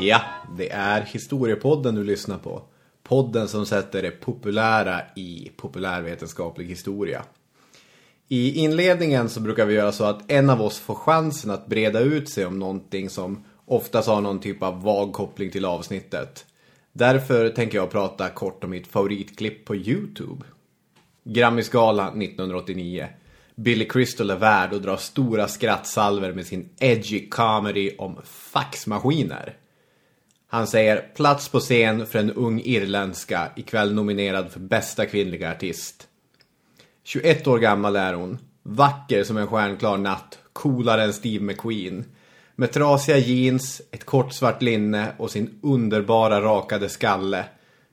Ja, det är Historiepodden du lyssnar på. Podden som sätter det populära i populärvetenskaplig historia. I inledningen så brukar vi göra så att en av oss får chansen att breda ut sig om någonting som oftast har någon typ av vag koppling till avsnittet. Därför tänker jag prata kort om mitt favoritklipp på Youtube. Grammisgala 1989. Billy Crystal är värd och drar stora skrattsalver med sin edgy comedy om faxmaskiner. Han säger plats på scen för en ung irländska, ikväll nominerad för bästa kvinnliga artist. 21 år gammal är hon, vacker som en stjärnklar natt, coolare än Steve McQueen. Med trasiga jeans, ett kort svart linne och sin underbara rakade skalle.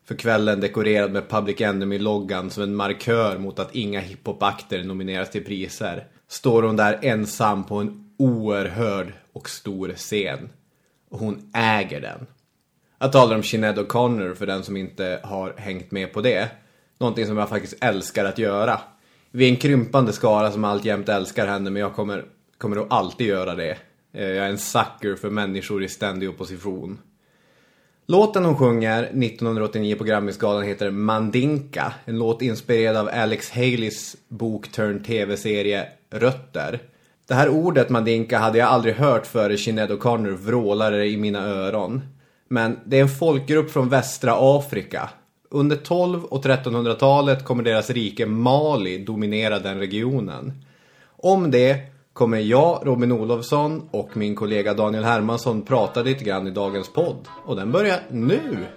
För kvällen dekorerad med Public Enemy-loggan som en markör mot att inga hiphopakter nomineras till priser. Står hon där ensam på en oerhörd och stor scen. Och hon äger den. Jag talar om Sinead O'Connor för den som inte har hängt med på det. Någonting som jag faktiskt älskar att göra. Vi är en krympande skara som alltjämt älskar henne men jag kommer, kommer att alltid göra det. Eh, jag är en sucker för människor i ständig opposition. Låten hon sjunger 1989 på Grammisgalan heter Mandinka. En låt inspirerad av Alex Haleys bok turn tv-serie Rötter. Det här ordet Mandinka hade jag aldrig hört före Sinéad O'Connor vrålade i mina öron. Men det är en folkgrupp från västra Afrika. Under 12 och 1300-talet kommer deras rike Mali dominera den regionen. Om det kommer jag, Robin Olofsson och min kollega Daniel Hermansson prata lite grann i dagens podd. Och den börjar nu!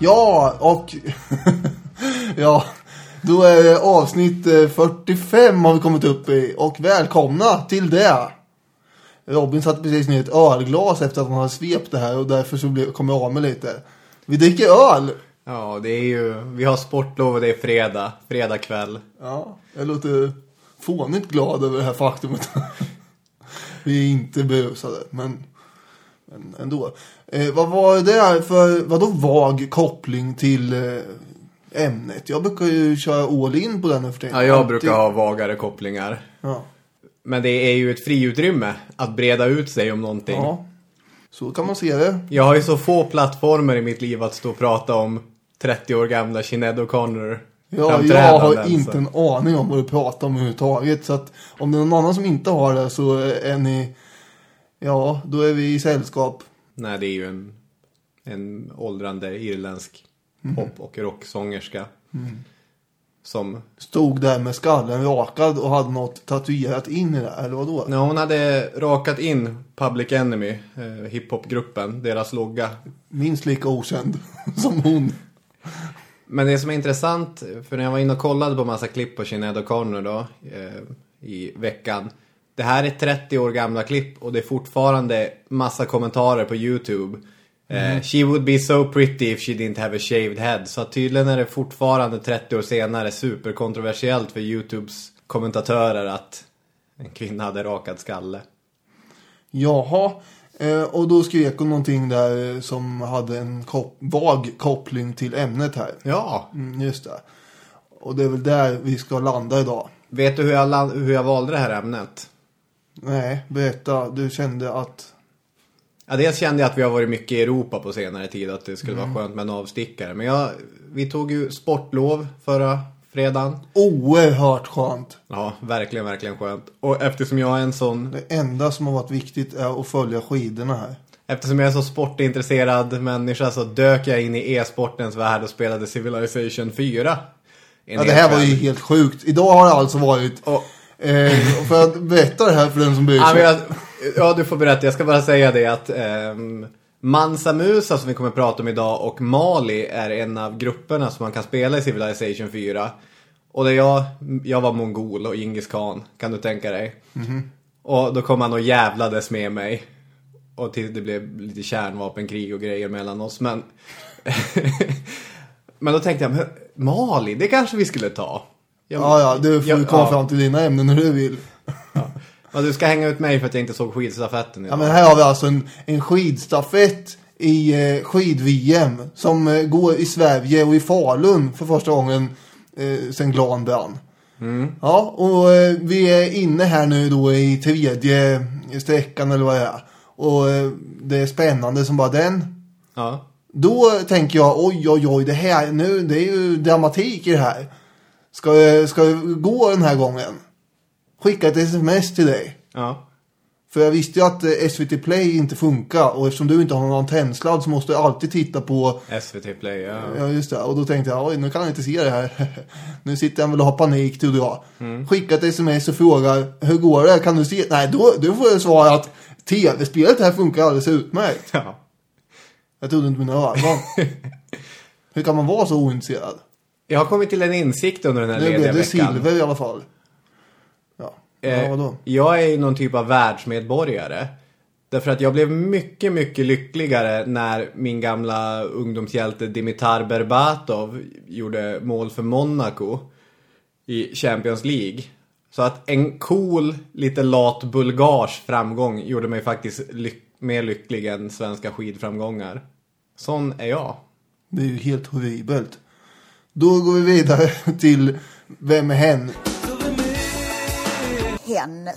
Ja, och... ja, då är det avsnitt eh, 45 har vi kommit upp i. Och välkomna till det. Robin satte precis ner ett ölglas efter att han hade svept det här och därför så kom jag av med lite. Vi dricker öl. Ja, det är ju... Vi har sportlov och det är fredag. Fredag kväll. Ja, jag låter fånigt glad över det här faktumet. vi är inte berusade, men, men ändå. Eh, vad var det för, vadå vag koppling till eh, ämnet? Jag brukar ju köra all in på den efter Ja, jag brukar ha vagare kopplingar. Ja. Men det är ju ett friutrymme att breda ut sig om någonting. ja, så kan man se det. Jag har ju så få plattformar i mitt liv att stå och prata om 30 år gamla Sinead O'Connor Ja, jag har inte en aning om vad du pratar om överhuvudtaget. Så att om det är någon annan som inte har det så är ni, ja, då är vi i sällskap. Nej, det är ju en, en åldrande irländsk. Pop- och rocksångerska. Som, Stod där med skallen rakad och hade något tatuerat in i det, eller vadå? när hon hade rakat in Public Enemy, eh, hiphopgruppen, deras logga. Minst lika okänd som hon. Men det som är intressant, för när jag var inne och kollade på massa klipp på Sinead O'Connor då, eh, i veckan. Det här är 30 år gamla klipp och det är fortfarande massa kommentarer på YouTube. Eh, She would be so pretty if she didn't have a shaved head. Så tydligen är det fortfarande 30 år senare superkontroversiellt för YouTubes kommentatörer att en kvinna hade rakad skalle. Jaha, eh, och då skrek hon någonting där som hade en kop vag koppling till ämnet här. Ja, Mm, just det. Och det är väl där vi ska landa idag. vet du hur jag, hur jag valde det här ämnet? Nej, berätta. Du kände att... Ja, dels kände jag att vi har varit mycket i Europa på senare tid att det skulle vara skönt med en avstickare. Men jag, vi tog ju sportlov förra fredagen. Oerhört skönt. Ja, verkligen, verkligen skönt. Och eftersom jag är en sån, Det enda som har varit viktigt är att följa skidorna här. eftersom jag är så sportintresserad människa så dök jag in i e-sportens värld och spelade Civilization 4. En Ja, det här var ju helt sjukt. Idag har det alltså varit... Och, Eh, för att berätta det här för den som bryr ja, sig. jag, ja, du får berätta. Jag ska bara säga det att ehm, Mansa Musa som vi kommer att prata om idag och Mali är en av grupperna som man kan spela i Civilization 4. Och det jag, jag var mongol och Genghis Khan, kan du tänka dig? Och då kom han och jävlades med mig. Och till det blev lite kärnvapenkrig och grejer mellan oss. Men Men då tänkte jag, men Mali, det kanske vi skulle ta. Jag, Ja, ja, du får Ja, ju komma ja. fram till dina ämnen när du vill. Ja, du ska hänga ut mig för att jag inte såg skidstafetten Ja, idag. men här har vi alltså en, en skidstafett i eh, skid-VM som eh, går i Sverige och i Falun för första gången eh, sen Glan brann. Ja, och eh, vi är inne här nu då i tredje sträckan eller vad det är. Och eh, det är spännande som bara den. Ja. Då tänker jag, oj oj oj, det här nu, det är ju dramatik i det här. Ska, ska jag gå den här gången? Skicka ett sms till dig. Ja. För jag visste ju att eh, SVT Play inte funkar och eftersom du inte har någon antennsladd så måste jag alltid titta på SVT Play, ja. Ja just det, och då tänkte jag oj nu kan han inte se det här. nu sitter han väl och har panik trodde jag. Skicka ett sms och frågar hur går det, kan du se? Nej då, då får jag svara att tv-spelet här funkar alldeles utmärkt. ja. Jag trodde inte mina ögon. hur kan man vara så ointresserad? Jag har kommit till en insikt under den här Nu lediga blev det veckan. silver i alla fall. Ja, ja Eh, vadå? jag är ju någon typ av världsmedborgare. Därför att jag blev mycket, mycket lyckligare när min gamla ungdomshjälte Dimitar Berbatov gjorde mål för Monaco i Champions League. Så att en cool, lite lat bulgars framgång gjorde mig faktiskt ly- mer lycklig än svenska skidframgångar. Sån är jag. Det är ju helt horribelt. Då går vi vidare till Vem är hen? Hen.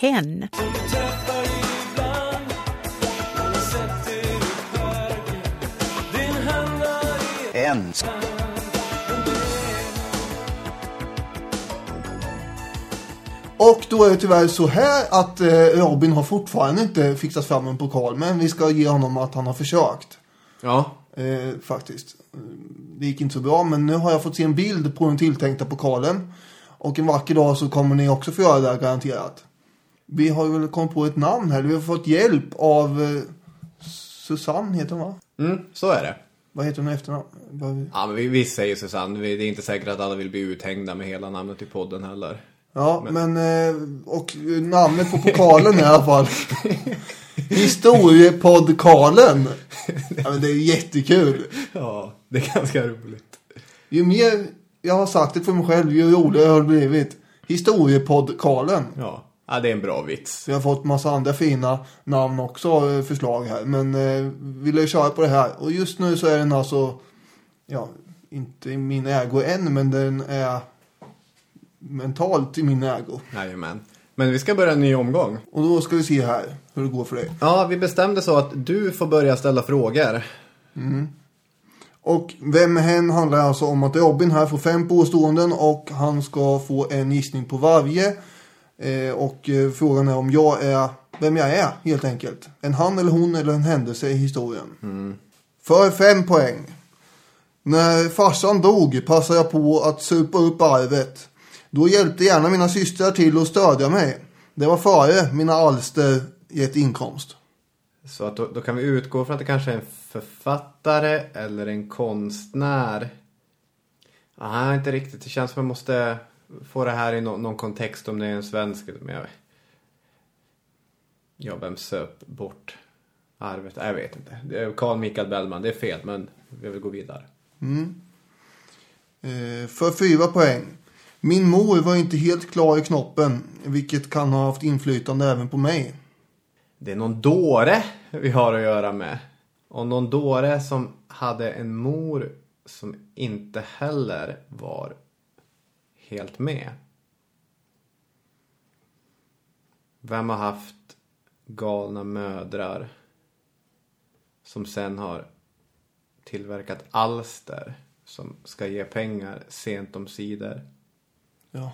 hen. En. Och då är det tyvärr så här att eh, Robin har fortfarande inte fixat fram en pokal. Men vi ska ge honom att han har försökt. Ja. Eh, faktiskt. Det gick inte så bra men nu har jag fått se en bild på den tilltänkta pokalen. Och en vacker dag så kommer ni också få göra det här garanterat. Vi har väl kommit på ett namn här. Vi har fått hjälp av eh, Susanne heter hon va? Mm, så är det. Vad heter hon i efternamn? Ja, men vi, vi säger Susanne. Vi- Det är inte säkert att alla vill bli uthängda med hela namnet i podden heller. Ja, men, eh, och namnet på pokalen i alla fall. Historiepodkalen. Ja, men det är jättekul. Ja, det är ganska roligt. Ju mer jag har sagt det för mig själv, ju roligare har det blivit. Historiepodkalen. Ja, ja det är en bra vits. Vi har fått massa andra fina namn också, eh, förslag här. Men eh, vi lär köra på det här. Och just nu så är den alltså, ja, inte i min ägo än, men den är mentalt i min ägo. Jajamän. Men vi ska börja en ny omgång. Och då ska vi se här hur det går för dig. Ja, vi bestämde så att du får börja ställa frågor. Och vem är hen handlar alltså om att Robin här får fem påståenden och han ska få en gissning på varje. Eh, och eh, frågan är om jag är vem jag är helt enkelt. En han eller hon eller en händelse i historien. För fem poäng. När farsan dog passade jag på att supa upp arvet. Då hjälpte gärna mina systrar till att stödja mig. Det var före mina alster gett inkomst. Så att då, då kan vi utgå från att det kanske är en författare eller en konstnär. Nej, inte riktigt. Det känns som att man måste få det här i nå- någon kontext om det är en svensk. Men jag... Ja, vem söp bort arvet? Jag vet inte. Det är Carl Michael Bellman. Det är fel, men vi vill gå vidare. Eh, för fyra poäng. Min mor var inte helt klar i knoppen, vilket kan ha haft inflytande även på mig. Det är någon dåre vi har att göra med. Och någon dåre som hade en mor som inte heller var helt med. Vem har haft galna mödrar som sen har tillverkat alster som ska ge pengar sent om sidor? Jag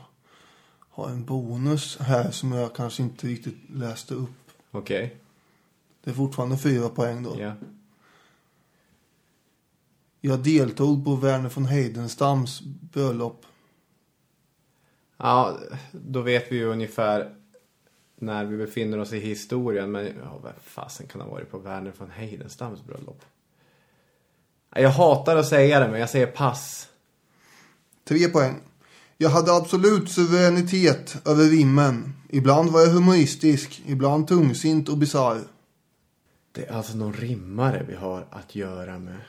har en bonus här som jag kanske inte riktigt läste upp. Okej, Det är fortfarande fyra poäng då. ja. Jag deltog på Verner von Heidenstams bröllop. Ja, då vet vi ju ungefär när vi befinner oss i historien. Men ja, vad fasen kan ha varit på Verner von Heidenstams bröllop? Jag hatar att säga det, men jag säger pass. Tre poäng. Jag hade absolut suveränitet över rimmen. Ibland var jag humoristisk, ibland tungsint och bisarr. Det är alltså någon rimmare vi har att göra med.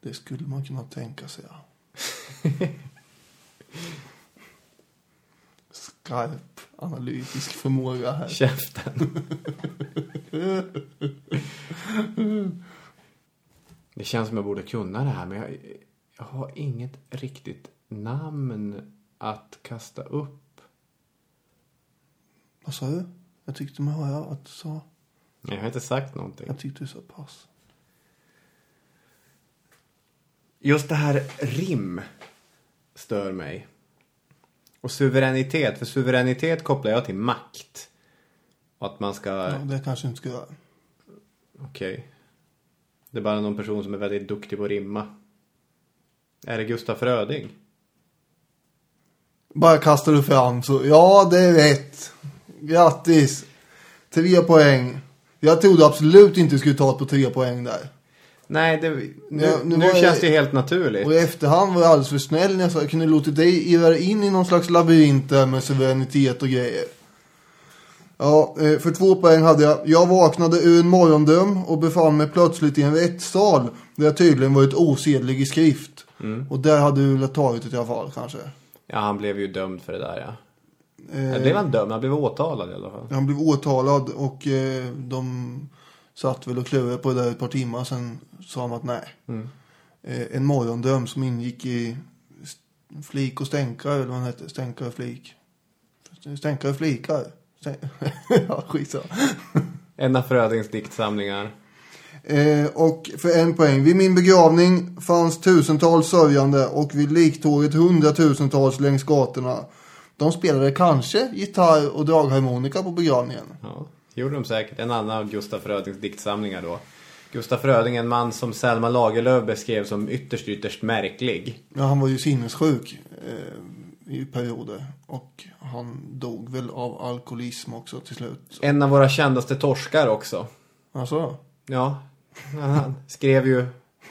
Det skulle man kunna tänka sig. Ja. Skarp analytisk förmåga här. Käften. Det känns som jag borde kunna det här, men jag, jag har inget riktigt namn att kasta upp. Vad sa du? Jag tyckte mig höra att du sa... Jag har inte sagt någonting. Jag tyckte du sa pass. Just det här rim stör mig. Och suveränitet, för suveränitet kopplar jag till makt. Och att man ska... Ja, det kanske inte ska göra. Okej. Det är bara någon person som är väldigt duktig på att rimma. Är det Gustaf Fröding? Bara kastar du fram så, ja det är rätt. Grattis. Tre poäng. Jag trodde absolut inte du skulle ta på tre poäng där. Nej, det, nu, Ja, nu nu, var känns jag- det helt naturligt. Och i efterhand var jag alldeles för snäll när jag sa jag kunde låtit dig irra in i någon slags labyrint där med suveränitet och grejer. Ja, eh, för två poäng hade jag. Jag vaknade ur en morgondröm och befann mig plötsligt i en rättssal där jag tydligen varit osedlig i skrift. Och där hade du väl tagit det i alla fall kanske. Ja, han blev ju dömd för det där, ja. Eh, Eller blev han dömd? Han blev åtalad i alla fall. Han blev åtalad och eh, de satt väl och klurade på det där ett par timmar. Sen sa de att nej. Eh, en morgondröm som ingick i flik och stänkare, eller vad han hette. Stänkare och flik. Stänkare och flikar. Stän- ja, skitsamma. En av Frödings diktsamlingar. Eh, och för en poäng. Vid min begravning fanns tusentals sörjande och vid liktåget hundratusentals längs gatorna. De spelade kanske gitarr och dragharmonika på begravningen. Ja, det gjorde de säkert. En annan av Gustaf Frödings diktsamlingar då. Gustaf Fröding, en man som Selma Lagerlöf beskrev som ytterst, ytterst märklig. Ja, han var ju sinnessjuk eh, i perioder. Och han dog väl av alkoholism också till slut. En av våra kändaste torskar också. Alltså, Ja, han skrev ju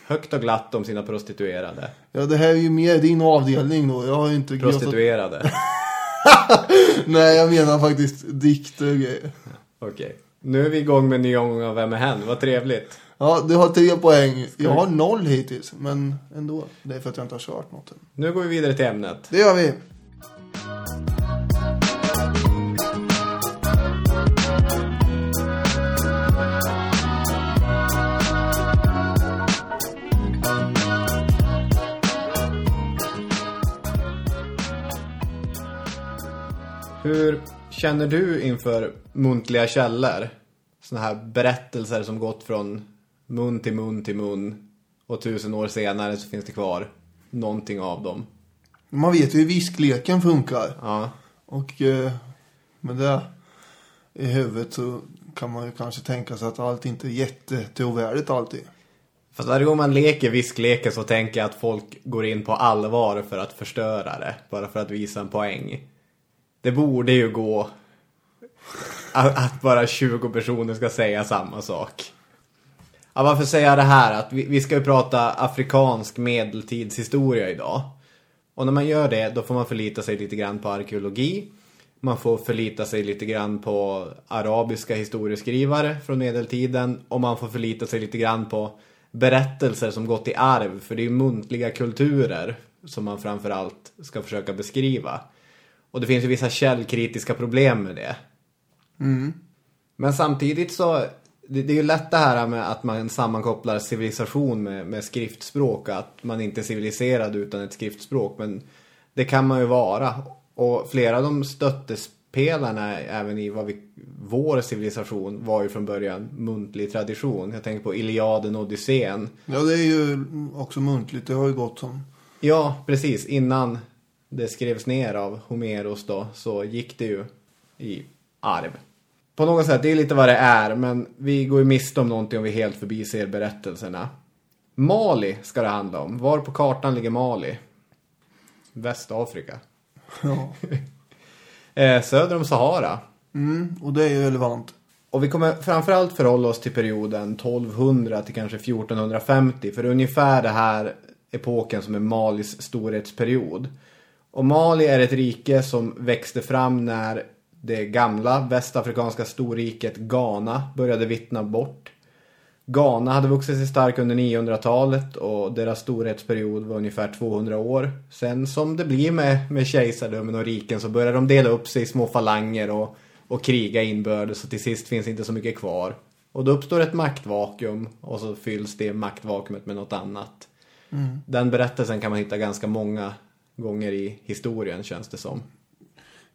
högt och glatt om sina prostituerade. ja det här är ju mer din avdelning då. Jag har inte. Prostituerade. Nej, jag menar faktiskt dikter och grejer. Okej. Nu är vi igång med en ny omgång av Vem är hen? Vad trevligt. Ja, du har tre poäng. Jag har noll hittills, men ändå. Det är för att jag inte har kört något. Nu går vi vidare till ämnet. Det gör vi. Hur känner du inför muntliga källor? Såna här berättelser som gått från mun till mun till mun. Och tusen år senare så finns det kvar någonting av dem. Man vet ju hur viskleken funkar. Ja. Och eh, med det i huvudet så kan man ju kanske tänka sig att allt inte är jättetrovärdigt alltid. Fast varje gång man leker viskleken så tänker jag att folk går in på allvar för att förstöra det. Bara för att visa en poäng. Det borde ju gå att, att bara 20 personer ska säga samma sak. Ja, varför säger jag det här? Att vi, vi ska ju prata afrikansk medeltidshistoria idag. Och när man gör det, då får man förlita sig lite grann på arkeologi. Man får förlita sig lite grann på arabiska historieskrivare från medeltiden. Och man får förlita sig lite grann på berättelser som gått i arv. För det är ju muntliga kulturer som man framförallt ska försöka beskriva. Och det finns ju vissa källkritiska problem med det. Men samtidigt så, det, det är ju lätt det här med att man sammankopplar civilisation med, med skriftspråk. Att man inte är civiliserad utan ett skriftspråk. Men det kan man ju vara. Och flera av de stöttespelarna även i vad vi, vår civilisation var ju från början muntlig tradition. Jag tänker på Iliaden och Odysseen. Ja, det är ju också muntligt. Det har ju gått som... Ja, precis. Innan det skrevs ner av Homeros då, så gick det ju i arv. På något sätt, det är lite vad det är, men vi går ju miste om någonting om vi helt förbiser berättelserna. Mali ska det handla om. Var på kartan ligger Mali? Västafrika. Ja. Eh, söder om Sahara. Mm, och det är ju relevant. Och vi kommer framförallt förhålla oss till perioden 1200 till kanske 1450. För ungefär det här epoken som är Malis storhetsperiod. Och Mali är ett rike som växte fram när det gamla västafrikanska storriket Ghana började vittna bort. Ghana hade vuxit sig stark under 900-talet och deras storhetsperiod var ungefär 200 år. Sen som det blir med, med kejsardömen och riken så börjar de dela upp sig i små falanger och, och kriga inbördes och till sist finns inte så mycket kvar. Och då uppstår ett maktvakuum och så fylls det maktvakuumet med något annat. Den berättelsen kan man hitta ganska många gånger i historien känns det som.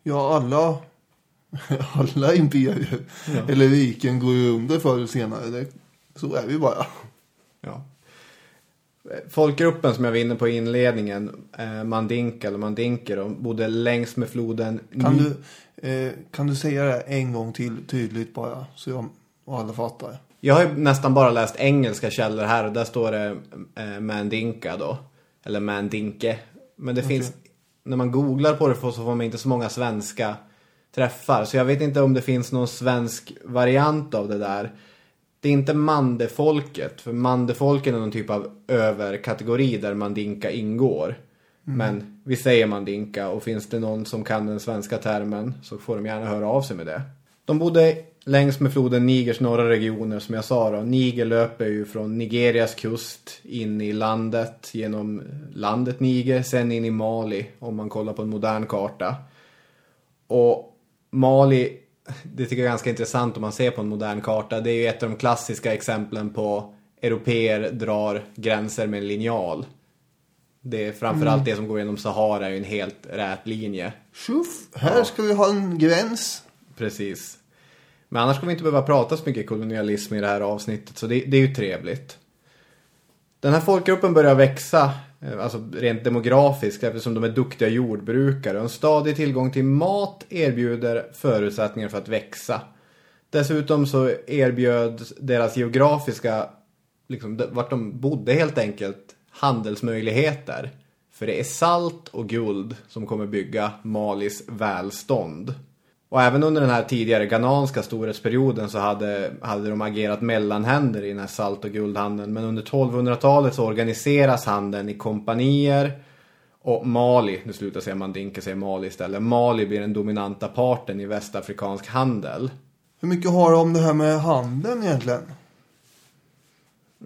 Ja, alla, alla imperier eller riken går ju under förr eller senare. Det, så är vi bara. Ja. Folkgruppen som jag var inne på i inledningen, eh, Mandinka eller Mandinker, de bodde längs med floden Kan du, eh, kan du säga det en gång till tydligt bara? Så jag och alla fattar. Jag har ju nästan bara läst engelska källor här och där står det eh, Mandinka då. Eller Mandinke. Men det finns, när man googlar på det så får man inte så många svenska träffar. Så jag vet inte om det finns någon svensk variant av det där. Det är inte mandefolket, för mandefolken är någon typ av överkategori där mandinka ingår. Men vi säger mandinka och finns det någon som kan den svenska termen så får de gärna höra av sig med det. De bodde längs med floden Nigers norra regioner som jag sa då. Niger löper ju från Nigerias kust in i landet genom landet Niger, sen in i Mali om man kollar på en modern karta. Och Mali, det tycker jag är ganska intressant om man ser på en modern karta. Det är ju ett av de klassiska exemplen på europeer drar gränser med en linjal. Det är framförallt det som går genom Sahara är ju en helt rät linje. Tjuff, här ska vi ha en gräns. Precis. Men annars kommer vi inte behöva prata så mycket kolonialism i det här avsnittet, så det, det är ju trevligt. Den här folkgruppen börjar växa, eh, alltså rent demografiskt, eftersom de är duktiga jordbrukare. Och en stadig tillgång till mat erbjuder förutsättningar för att växa. Dessutom så erbjöd deras geografiska, liksom, vart de bodde helt enkelt, handelsmöjligheter. För det är salt och guld som kommer bygga Malis välstånd. Och även under den här tidigare ghananska storhetsperioden så hade, hade de agerat mellanhänder i den här salt och guldhandeln. Men under 1200-talet så organiseras handeln i kompanier och Mali, nu slutar säga Mandinka, säger Mali istället. Mali blir den dominanta parten i västafrikansk handel. Hur mycket har du om det här med handeln egentligen?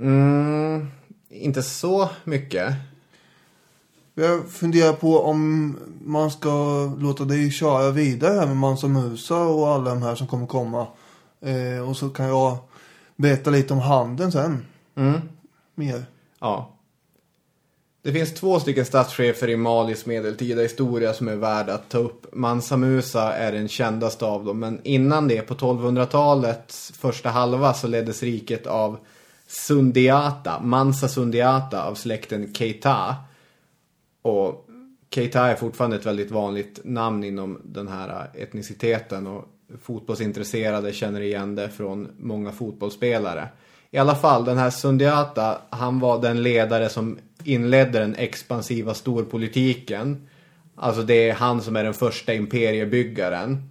Mm, inte så mycket. Jag funderar på om man ska låta dig köra vidare här med Mansa Musa och alla de här som kommer komma. Eh, och så kan jag berätta lite om handeln sen. Mm. Mer. Ja. Det finns två stycken statschefer i Malis medeltida historia som är värda att ta upp. Mansa Musa är den kändaste av dem, men innan det, på 1200-talets första halva, så leddes riket av Sundiata, Mansa Sundiata av släkten Keita. Och Keita är fortfarande ett väldigt vanligt namn inom den här etniciteten och fotbollsintresserade känner igen det från många fotbollsspelare. I alla fall, den här Sundiata, han var den ledare som inledde den expansiva storpolitiken. Alltså det är han som är den första imperiebyggaren.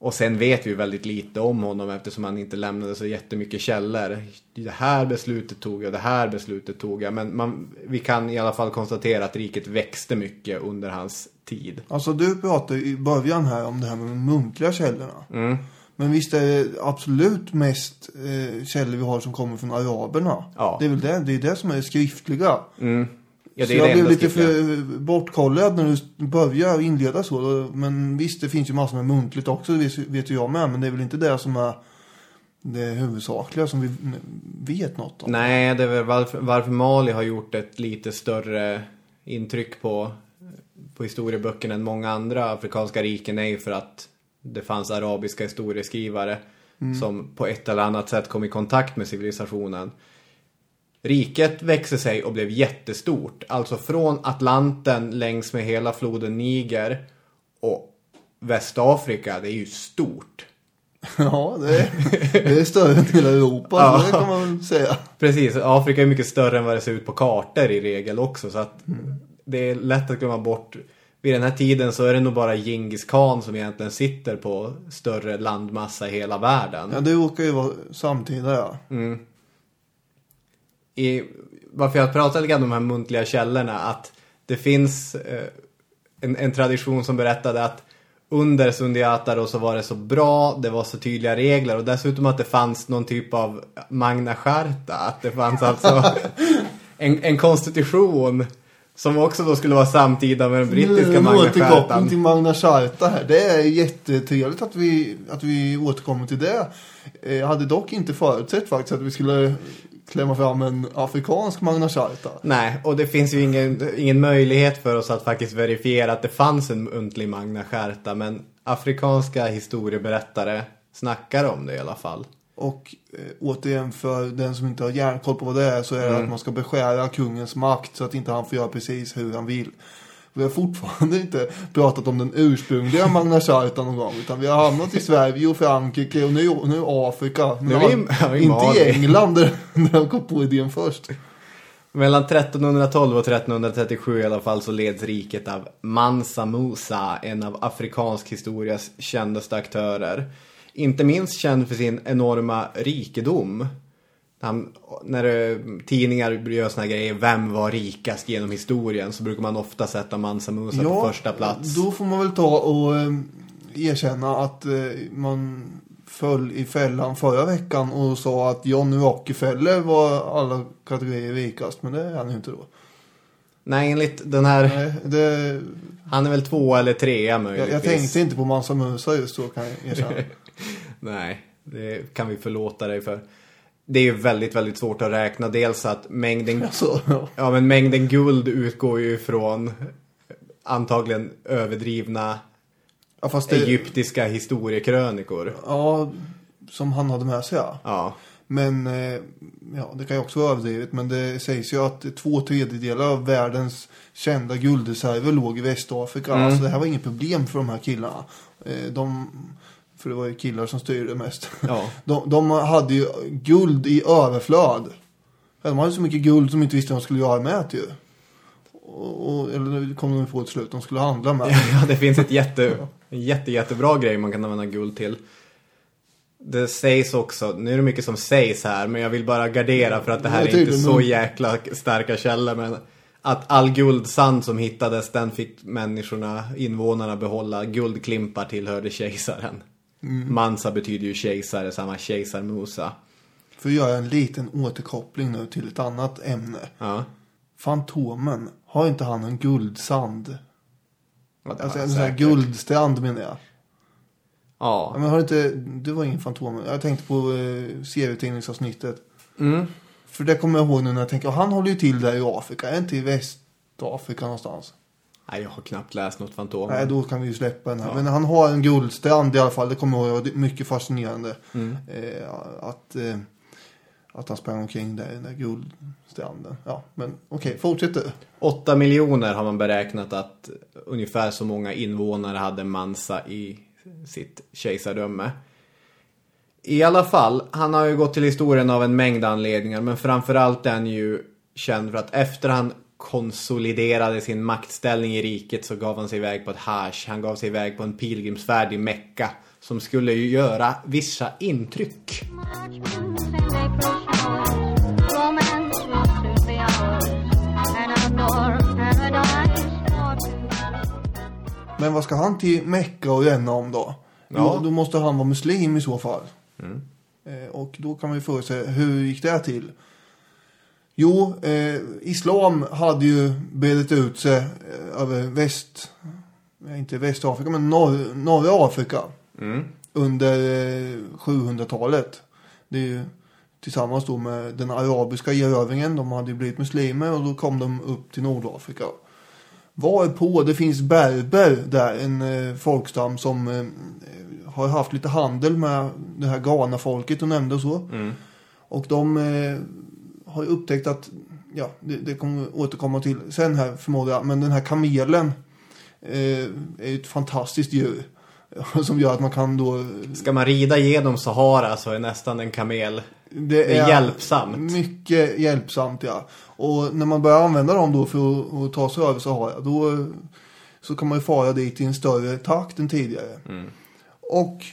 Och sen vet vi väldigt lite om honom eftersom han inte lämnade så jättemycket källor. Det här beslutet tog jag, det här beslutet tog jag. Men man, vi kan i alla fall konstatera att riket växte mycket under hans tid. Alltså du pratade i början här om det här med de muntliga källorna. Mm. Men visst är det absolut mest eh, källor vi har som kommer från araberna? Ja. Det är väl det, det, är det som är det skriftliga. Mm. Ja, så jag blev lite för bortkollad när du börjar inleda så. Men visst, det finns ju massor med muntligt också, det vet, ju jag med. Men det är väl inte det som är det huvudsakliga som vi vet något om. Nej, det är väl varför, varför Mali har gjort ett lite större intryck på, på historieböckerna än många andra afrikanska riken är ju för att det fanns arabiska historieskrivare som på ett eller annat sätt kom i kontakt med civilisationen. Riket växte sig och blev jättestort. Alltså från Atlanten längs med hela floden Niger och Västafrika, det är ju stort. Ja, det är, det är större än hela Europa, så det kan man väl säga. Precis, Afrika är mycket större än vad det ser ut på kartor i regel också. Så att det är lätt att glömma bort. Vid den här tiden så är det nog bara Genghis khan som egentligen sitter på större landmassa i hela världen. Ja, det råkar ju vara samtida, ja. I, varför jag pratar lite grann om de här muntliga källorna, att det finns eh, en, en tradition som berättade att under Sundiata då så var det så bra, det var så tydliga regler och dessutom att det fanns någon typ av Magna Charta, att det fanns alltså en, en konstitution som också då skulle vara samtida med den brittiska Magna återkoppling Chartan. till Magna Charta här. Det är jättetrevligt att vi, att vi återkommer till det. Eh, Jag hade dock inte förutsett faktiskt att vi skulle klämma fram en afrikansk Magna Charta. Nej, och det finns ju ingen, ingen möjlighet för oss att faktiskt verifiera att det fanns en muntlig Magna Charta, men afrikanska historieberättare snackar om det i alla fall. Och eh, återigen för den som inte har järnkoll på vad det är så är det Mm. att man ska beskära kungens makt så att inte han får göra precis hur han vill. Vi har fortfarande inte pratat om den ursprungliga Magna Charta någon gång. Utan vi har hamnat i Sverige och Frankrike och nu, nu Afrika. Men Nu all- ja, inte Mali. i England där, där de kom på idén först. Mellan 1312 och 1337 i alla fall så leds riket av Mansa Musa, en av afrikansk historias kändaste aktörer. Inte minst känd för sin enorma rikedom. Han, när det, tidningar gör såna grejer, vem var rikast genom historien, så brukar man ofta sätta Mansa Musa på första plats. Då får man väl ta och eh, erkänna att eh, man föll i fällan förra veckan och sa att Johnny Rockefeller var alla kategorier rikast. Men det är han ju inte då. Nej, enligt den här, Nej, det, han är väl två eller trea jag, möjligtvis. jag tänkte inte på Mansa Musa just så kan jag erkänna. Nej, det kan vi förlåta dig för. Det är ju väldigt, väldigt svårt att räkna. Dels att mängden, Så, ja. ja, men mängden guld utgår ju från antagligen överdrivna ja, det, egyptiska historiekrönikor. ja, som han hade med sig ja. Ja, Men eh, ja, det kan ju också vara överdrivet. Men det sägs ju att två tredjedelar av världens kända guldreserver låg i Västafrika. Mm. Alltså det här var inget problem för de här killarna. Eh, de, för det var ju killar som styrde mest. Ja. De, de hade ju guld i överflöd. De hade så mycket guld som inte visste vad de skulle göra med det ju. Och, och, eller det kom de på ett slut, de skulle handla med. ja det finns ett jätte, en jätte, jättebra grej man kan använda guld till. Det sägs också, nu är det mycket som sägs här, men jag vill bara gardera för att det här är inte så jäkla starka källor. Men att all guldsand som hittades, den fick människorna, invånarna behålla. Guldklimpar tillhörde kejsaren. Mm. Mansa betyder ju kejsare, samma kejsar Musa. För att göra en liten återkoppling nu till ett annat ämne. Ja. Fantomen, har inte han en guldsand? Det Alltså en sån här guldstrand menar jag. Ja, men har inte, du var ingen Fantomen. Jag tänkte på eh, serietidningsavsnittet. Mm. För det kommer jag ihåg nu när jag tänker, han håller ju till där i Afrika, är inte i Västafrika någonstans? Nej, jag har knappt läst något Fantom. Nej, då kan vi ju släppa den här. Ja. Men han har en guldstrand i alla fall, det kommer jag ihåg. Mycket fascinerande. Mm. Eh, att, eh, att han sprang omkring där i den där guldstranden. Ja, men okej, fortsätt du. 8 miljoner har man beräknat att ungefär så många invånare hade Mansa i sitt kejsardöme. I alla fall, han har ju gått till historien av en mängd anledningar, men framförallt är han ju känd för att efter han konsoliderade sin maktställning i riket så gav han sig iväg på ett hajj. Han gav sig iväg på en pilgrimsfärd i Mecka som skulle ju göra vissa intryck. Men vad ska han till Mecka och ränna om då? Ja. Mm. Då, då måste han vara muslim i så fall. Eh, och då kan man ju fråga sig, hur gick det till? Jo, eh, islam hade ju brett ut sig eh, över väst, eh, inte Västafrika, men norr, norra Afrika Mm. under eh, 700-talet. Det är ju tillsammans då med den arabiska erövringen. De hade ju blivit muslimer och då kom de upp till Nordafrika. Varpå det finns berber där, en eh, folkstam som eh, har haft lite handel med det här Ghana-folket du nämnde och så. Mm. Och de eh, har ju upptäckt att, ja, det, det kommer vi återkomma till sen här förmodar jag, men den här kamelen eh, är ju ett fantastiskt djur. Som gör att man kan då... Ska man rida genom Sahara så är nästan en kamel Det är hjälpsamt. Mycket hjälpsamt, ja. Och när man börjar använda dem då för att, att ta sig över Sahara, då eh, så kan man ju fara dit i en större takt än tidigare. Mm. Och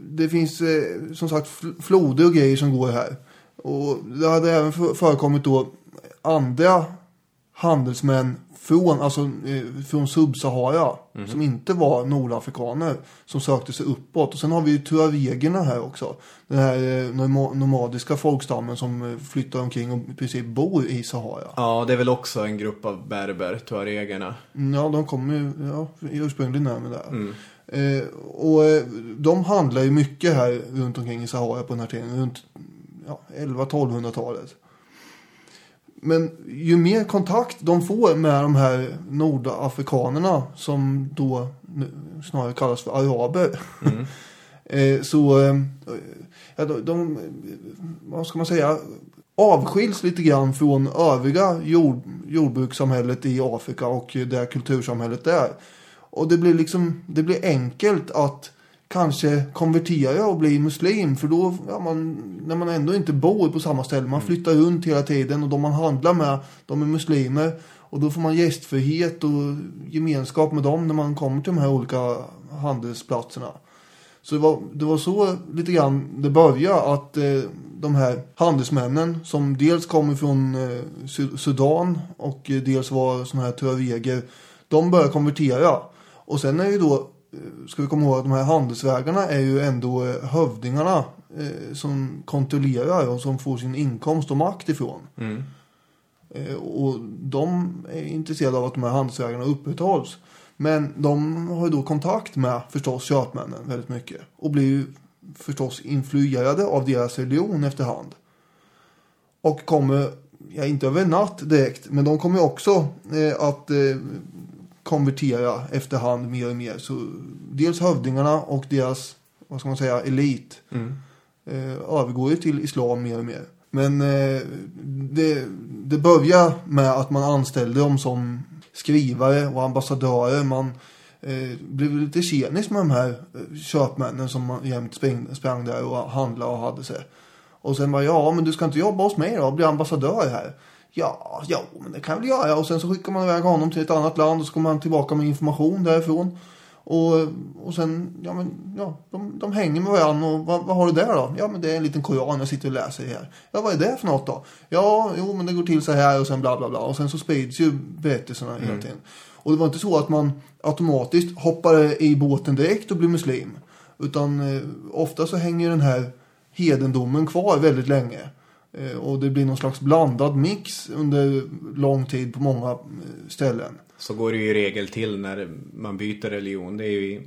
det finns eh, som sagt fl- floder och grejer som går här. Och det hade även för- förekommit då andra handelsmän från, alltså, eh, från Sub-Sahara som inte var nordafrikaner som sökte sig uppåt. Och sen har vi ju tuaregerna här också. Den här eh, nomadiska folkstammen som eh, flyttar omkring och i princip bor i Sahara. Ja, det är väl också en grupp av berber, tuaregerna. Mm, Ja, de kommer ju ja, ursprungligen närmare där. Eh, och de handlar ju mycket här runt omkring i Sahara på den här tiden. Runt ja, 11-1200-talet. Men ju mer kontakt de får med de här nordafrikanerna som då snarare kallas för araber. eh, så eh, ja, de, de, vad ska man säga, avskiljs lite grann från övriga jord, jordbrukssamhället i Afrika och det kultursamhället där. Och det blir liksom, det blir enkelt att kanske konvertera och bli muslim. För då, ja, man, när man ändå inte bor på samma ställe, man flyttar runt hela tiden och de man handlar med, de är muslimer. Och då får man gästfrihet och gemenskap med dem när man kommer till de här olika handelsplatserna. Så det var, det var så lite grann det började att eh, de här handelsmännen som dels kommer från eh, Su- Sudan och eh, dels var sådana här tuareger. De började konvertera. Och sen är ju då, ska vi komma ihåg att de här handelsvägarna är ju ändå eh, hövdingarna eh, som kontrollerar och som får sin inkomst och makt ifrån. Eh, och de är intresserade av att de här handelsvägarna upprätthålls. Men de har ju då kontakt med förstås köpmännen väldigt mycket. Och blir ju förstås influerade av deras religion efterhand. Och kommer, ja inte över natt direkt, men de kommer också eh, att eh, konvertera efterhand mer och mer. Så dels hövdingarna och deras, vad ska man säga, elit eh, övergår ju till islam mer och mer. Men eh, det, det börjar med att man anställde dem som skrivare och ambassadörer. Man eh, blev lite tjenis med de här eh, köpmännen som man jämt sprang, sprang där och handlade och hade sig. Och sen bara, ja men du ska inte jobba hos mig då och bli ambassadör här. Ja, ja, men det kan jag väl göra. Och sen så skickar man iväg honom till ett annat land och så kommer han tillbaka med information därifrån. Och, och sen, ja men, ja, de, de hänger med varandra och vad, vad har du där då? Ja men det är en liten koran jag sitter och läser här. Ja vad är det för något då? Ja, jo men det går till så här och sen bla bla bla. Och sen så sprids ju berättelserna hela tiden. Och det var inte så att man automatiskt hoppade i båten direkt och blev muslim. Utan eh, ofta så hänger den här hedendomen kvar väldigt länge. Eh, och det blir någon slags blandad mix under lång tid på många eh, ställen. Så går det ju i regel till när man byter religion. Det är ju, i-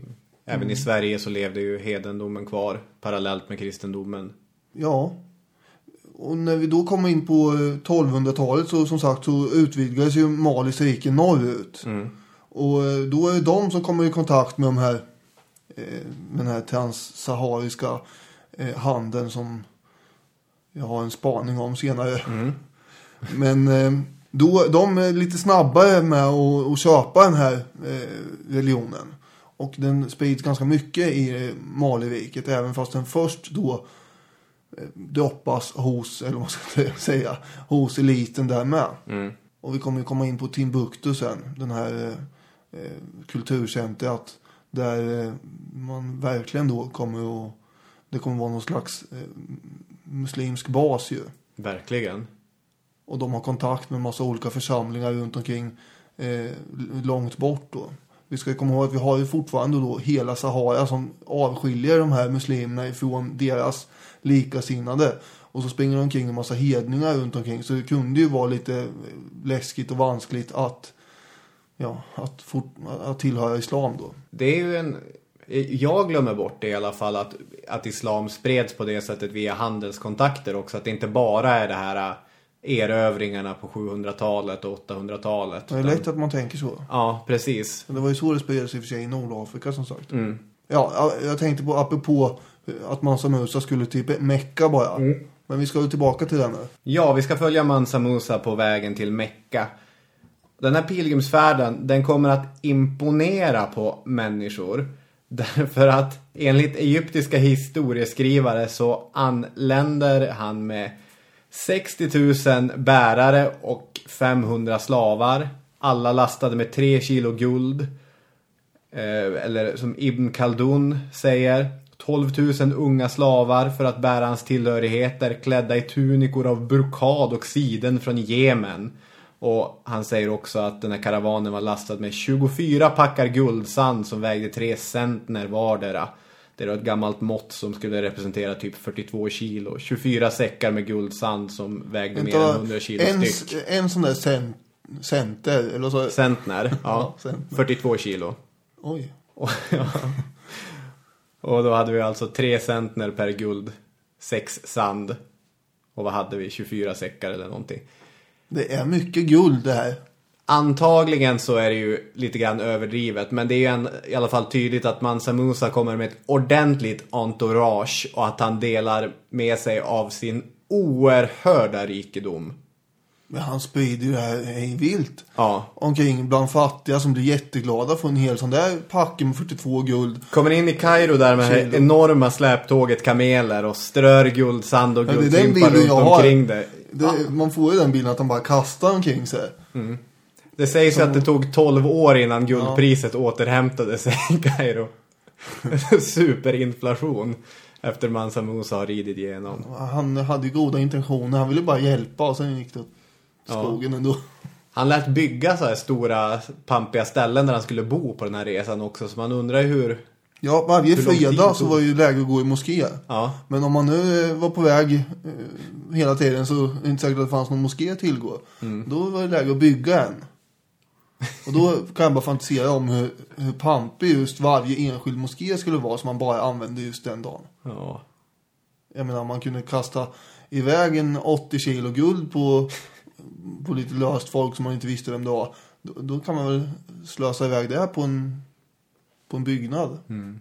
även i Sverige så levde ju hedendomen kvar parallellt med kristendomen. Ja. Och när vi då kommer in på eh, 1200-talet så som sagt så utvidgades ju Malis rike norrut. Och eh, då är det de som kommer i kontakt med de här, eh, den här transsahariska eh, handeln som jag har en spaning om senare. Men eh, då, de är lite snabbare med att, att köpa den här eh, religionen. Och den sprids ganska mycket i eh, Maliriket även fast den först då droppas hos, eller vad ska jag säga, hos eliten där med. Och vi kommer ju komma in på Timbuktu sen, den här eh, kulturcentret där man verkligen då kommer att, det kommer vara någon slags eh, muslimsk bas ju. Verkligen. Och de har kontakt med en massa olika församlingar runt omkring eh, långt bort då. Vi ska komma ihåg att vi har ju fortfarande då hela Sahara som avskiljer de här muslimerna ifrån deras likasinnade. Och så springer de omkring en massa hedningar runt omkring. Så det kunde ju vara lite eh, läskigt och vanskligt att, ja, att, fort, att tillhöra islam då. Det är ju en... Jag glömmer bort det i alla fall att, att islam spreds på det sättet via handelskontakter också. Att det inte bara är det här äh, erövringarna på 700-talet och 800-talet. Det är lätt att man tänker så. Ja, precis. Det var ju så det spelades i och för sig i Nordafrika som sagt. Ja, jag- tänkte på apropå att Mansa Musa skulle till Mecka bara. Men vi ska ju tillbaka till den nu. Ja, vi ska följa Mansa Musa på vägen till Mecka. Den här pilgrimsfärden, den kommer att imponera på människor. Därför att enligt egyptiska historieskrivare så anländer han med 60 000 bärare och 500 slavar. Alla lastade med 3 kilo guld. Eh, eller som Ibn Khaldun säger, 12 000 unga slavar för att bära hans tillhörigheter klädda i tunikor av brokad och siden från Jemen. Och han säger också att den här karavanen var lastad med 24 packar guldsand som vägde 3 centner vardera. Det är då ett gammalt mått som skulle representera typ 42 kilo. 24 säckar med guldsand som vägde mer än 100 kilo en, styck. en sån där cent, center, eller så. Centner, ja. Ja, centner. 42 kilo. Oj. Och, ja. och då hade vi alltså 3 centner per guld, 6 sand. Och vad hade vi? 24 säckar eller någonting. Det är mycket guld det här. Antagligen så är det ju lite grann överdrivet. Men det är ju en, i alla fall tydligt att Mansa Musa kommer med ett ordentligt entourage. Och att han delar med sig av sin oerhörda rikedom. Men han sprider ju det här hej vilt. Ja. Omkring bland fattiga som blir jätteglada för en hel sån där packe med 42 guld. Kommer in i Kairo där med det enorma släptåget kameler och strör guldsand och guldklimpar runt omkring det. Det Man får ju den bilden att han bara kastar omkring sig. Det sägs ju att det tog 12 år innan guldpriset återhämtade sig i Kairo. Superinflation. Efter Mansa Musa har ridit igenom. Han hade ju goda intentioner. Han ville bara hjälpa och sen gick det åt skogen ändå. Han lät bygga så här stora pampiga ställen där han skulle bo på den här resan också. Så man undrar ju hur... Ja, varje Hur lång tid fredag så tog- var ju läge att gå i moské. Ja. Men om man nu eh, var på väg eh, hela tiden så är det inte säkert att det fanns någon moské att tillgå. Mm. Då var det läge att bygga en. Och då kan jag bara fantisera om hur, hur pampig just varje enskild moské skulle vara som man bara använde just den dagen. ja. Jag menar man kunde kasta iväg en 80 kilo guld på, på lite löst folk som man inte visste vem det var. Då, då kan man väl slösa iväg det här på en, på en byggnad. Mm.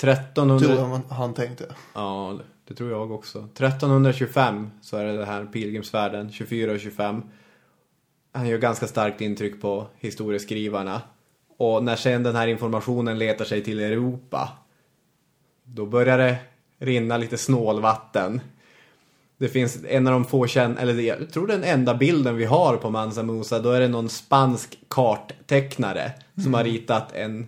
Tror 1300... jag man, han tänkte. Ja, det tror jag också. 1325 så är det det här pilgrimsfärden, 24 och 25. Han gör ganska starkt intryck på historieskrivarna. Och när sen den här informationen letar sig till Europa, då börjar det rinna lite snålvatten. Det finns en av de få kända, eller jag tror den enda bilden vi har på Mansa Musa, då är det någon spansk karttecknare som har ritat en,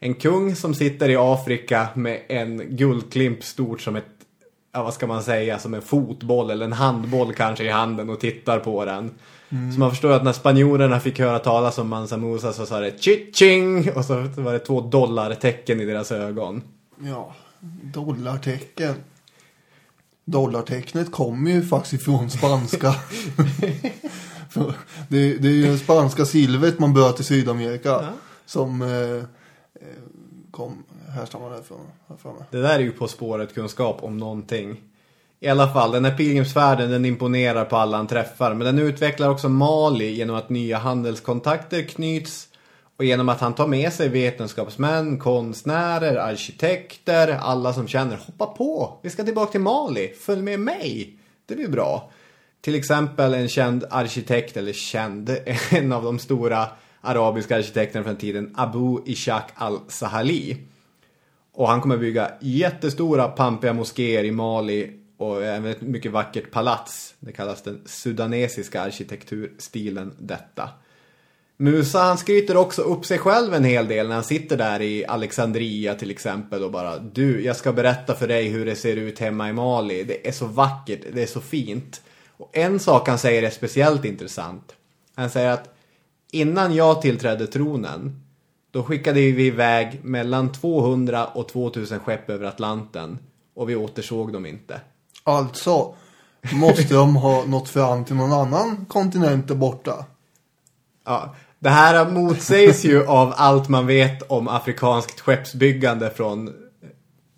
en kung som sitter i Afrika med en guldklimp stort som ett, ja vad ska man säga, som en fotboll eller en handboll kanske i handen och tittar på den. Så man förstår att när spanjorerna fick höra talas om Mansa Musa så sa det ching och så var det två dollartecken i deras ögon. Ja, dollartecken. Dollartecknet kommer ju faktiskt ifrån spanska. Det, det är ju spanska silvret man bör till Sydamerika. Som eh, eh, kom, härstammar därifrån. här för mig. Det där är ju På spåret kunskap om någonting. I alla fall, den här pilgrimsfärden den imponerar på alla han träffar. Men den utvecklar också Mali genom att nya handelskontakter knyts. Och genom att han tar med sig vetenskapsmän, konstnärer, arkitekter, alla som känner hoppa på, vi ska tillbaka till Mali, följ med mig. Det blir bra. Till exempel en känd arkitekt, eller känd, en av de stora arabiska arkitekten från tiden, Abu Ishaq al-Sahali. Och han kommer bygga jättestora pampiga moskéer i Mali och även ett mycket vackert palats. Det kallas den sudanesiska arkitekturstilen detta. Musa han skryter också upp sig själv en hel del när han sitter där i Alexandria till exempel och bara Du, jag ska berätta för dig hur det ser ut hemma i Mali. Det är så vackert, det är så fint. Och en sak han säger är speciellt intressant. Han säger att innan jag tillträdde tronen då skickade vi iväg mellan 200 och 2000 skepp över Atlanten. Och vi återsåg dem inte. Alltså måste de ha nått fram till någon annan kontinent där borta. Ja, det här motsägs ju av allt man vet om afrikanskt skeppsbyggande från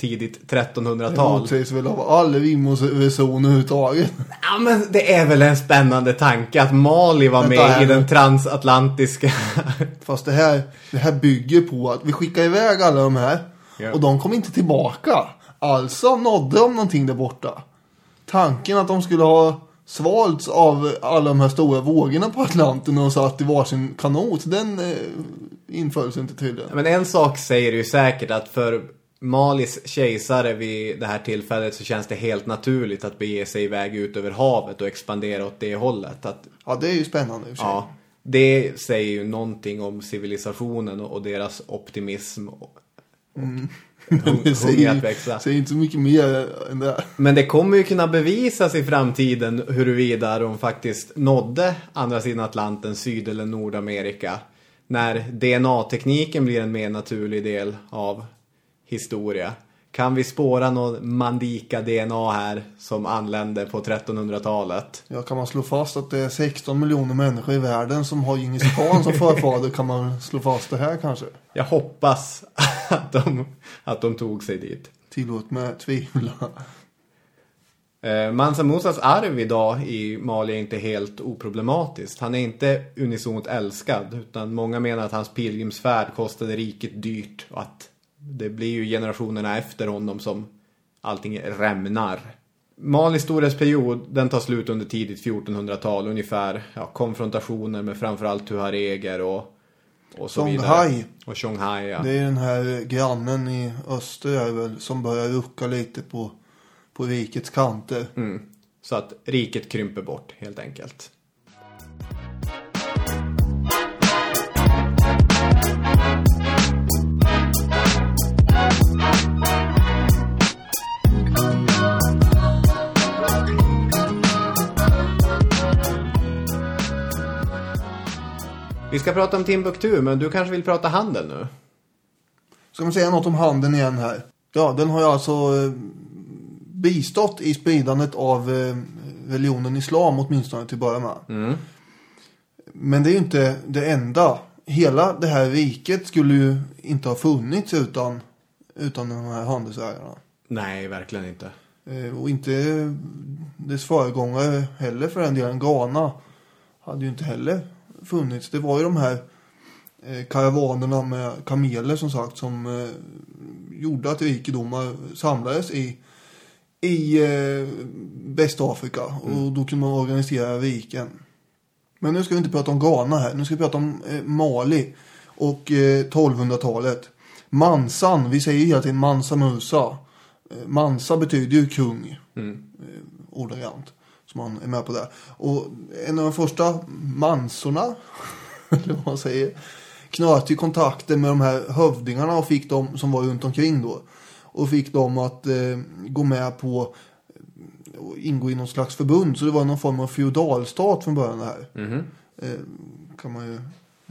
tidigt Det 1300-tal. motsägs väl av all rim och reson överhuvudtaget. Ja, men det är väl en spännande tanke att Mali var Vänta med i den transatlantiska... Fast det här, det här bygger på att vi skickar iväg alla de här. Ja. Och de kom inte tillbaka. Alltså nådde de någonting där borta. Tanken att de skulle ha svalts av alla de här stora vågorna på Atlanten och satt i varsin kanot. Den eh, infölls inte tydligen. Men en sak säger ju säkert att för Malis kejsare vid det här tillfället så känns det helt naturligt att bege sig iväg ut över havet och expandera åt det hållet. Att, Ja, det är ju spännande i och för sig. ja, det säger ju någonting om civilisationen och och deras optimism. Hung- Det säger, att växa. säger inte så mycket mer än det. Men det kommer ju kunna bevisas i framtiden huruvida de faktiskt nådde andra sidan Atlanten, Syd eller Nordamerika. När DNA-tekniken blir en mer naturlig del av historia. Kan vi spåra någon Mandika-DNA här som anlände på 1300-talet? Ja, kan man slå fast att det är 16 miljoner människor i världen som har Djingis khan som förfader kan man slå fast det här kanske. Jag hoppas att de, att de tog sig dit. Tillåt mig tvivla. Eh, Mansa Musas arv idag i Mali är inte helt oproblematiskt. Han är inte unisont älskad utan många menar att hans pilgrimsfärd kostade riket dyrt och att det blir ju generationerna efter honom som allting rämnar. Malis storhetsperiod den tar slut under tidigt 1400-tal ungefär. Ja, konfrontationer med framförallt tuareger och, och så vidare. Songhai. Och Shanghai ja. Det är den här grannen i öster väl, som börjar rucka lite på, på rikets kanter. Mm. Så att riket krymper bort helt enkelt. Vi ska prata om Timbuktu, men du kanske vill prata handel nu? Ska man säga något om handeln igen här? Ja, den har ju alltså eh, bistått i spridandet av eh, religionen islam åtminstone till att börja med. Men det är ju inte det enda. Hela det här riket skulle ju inte ha funnits utan, utan de här handelsägarna. Nej, verkligen inte. Eh, och inte dess föregångare heller för den delen. Ghana hade ju inte heller funnits. Det var ju de här eh, karavanerna med kameler som sagt som eh, gjorde att rikedomar samlades i, i eh, Västafrika. Och då kunde man organisera riken. Men nu ska vi inte prata om Ghana här. Nu ska vi prata om eh, Mali och eh, 1200-talet. Mansan, vi säger ju hela tiden Mansa Musa. Mansa betyder ju kung. Eh, ordagrant. Så man är med på det. Och en av de första mansorna, eller vad man säger, knöt ju kontakter med de här hövdingarna och fick dem som var runt omkring då. Och fick dem att eh, gå med på eh, att ingå i någon slags förbund. Så det var någon form av feodalstat från början det här. Eh, kan man ju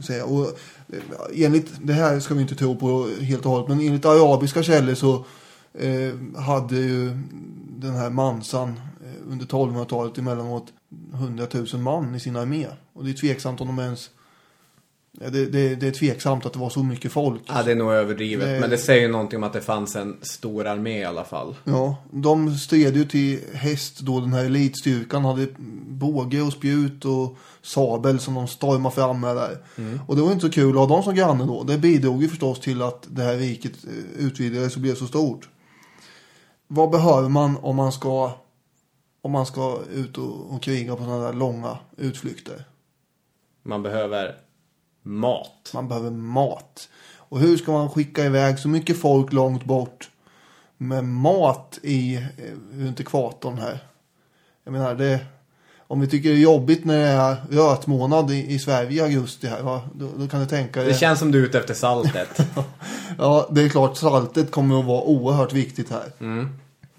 säga. Och eh, enligt, det här ska vi inte tro på helt och hållet, men enligt arabiska källor så eh, hade ju den här Mansan under 1200-talet emellanåt 100 000 man i sin armé. Och det är tveksamt om de ens... Det, det, det är tveksamt att det var så mycket folk. Ja, det är nog överdrivet. Nej. Men det säger ju någonting om att det fanns en stor armé i alla fall. Ja, de stred ju till häst då den här elitstyrkan hade båge och spjut och sabel som de stormade fram med där. Och det var inte så kul att ha dem som granne då. Det bidrog ju förstås till att det här riket eh, utvidgades och blev så stort. Vad behöver man om man ska, om man ska ut och, och kriga på sådana där långa utflykter? Man behöver mat. Man behöver mat. Och hur ska man skicka iväg så mycket folk långt bort med mat i eh, runt ekvatorn här? Jag menar, det, om vi tycker det är jobbigt när det är rötmånad i, i Sverige i augusti här, va? Då, då kan du tänka Det dig. känns som du är ute efter saltet. Ja, det är klart saltet kommer att vara oerhört viktigt här.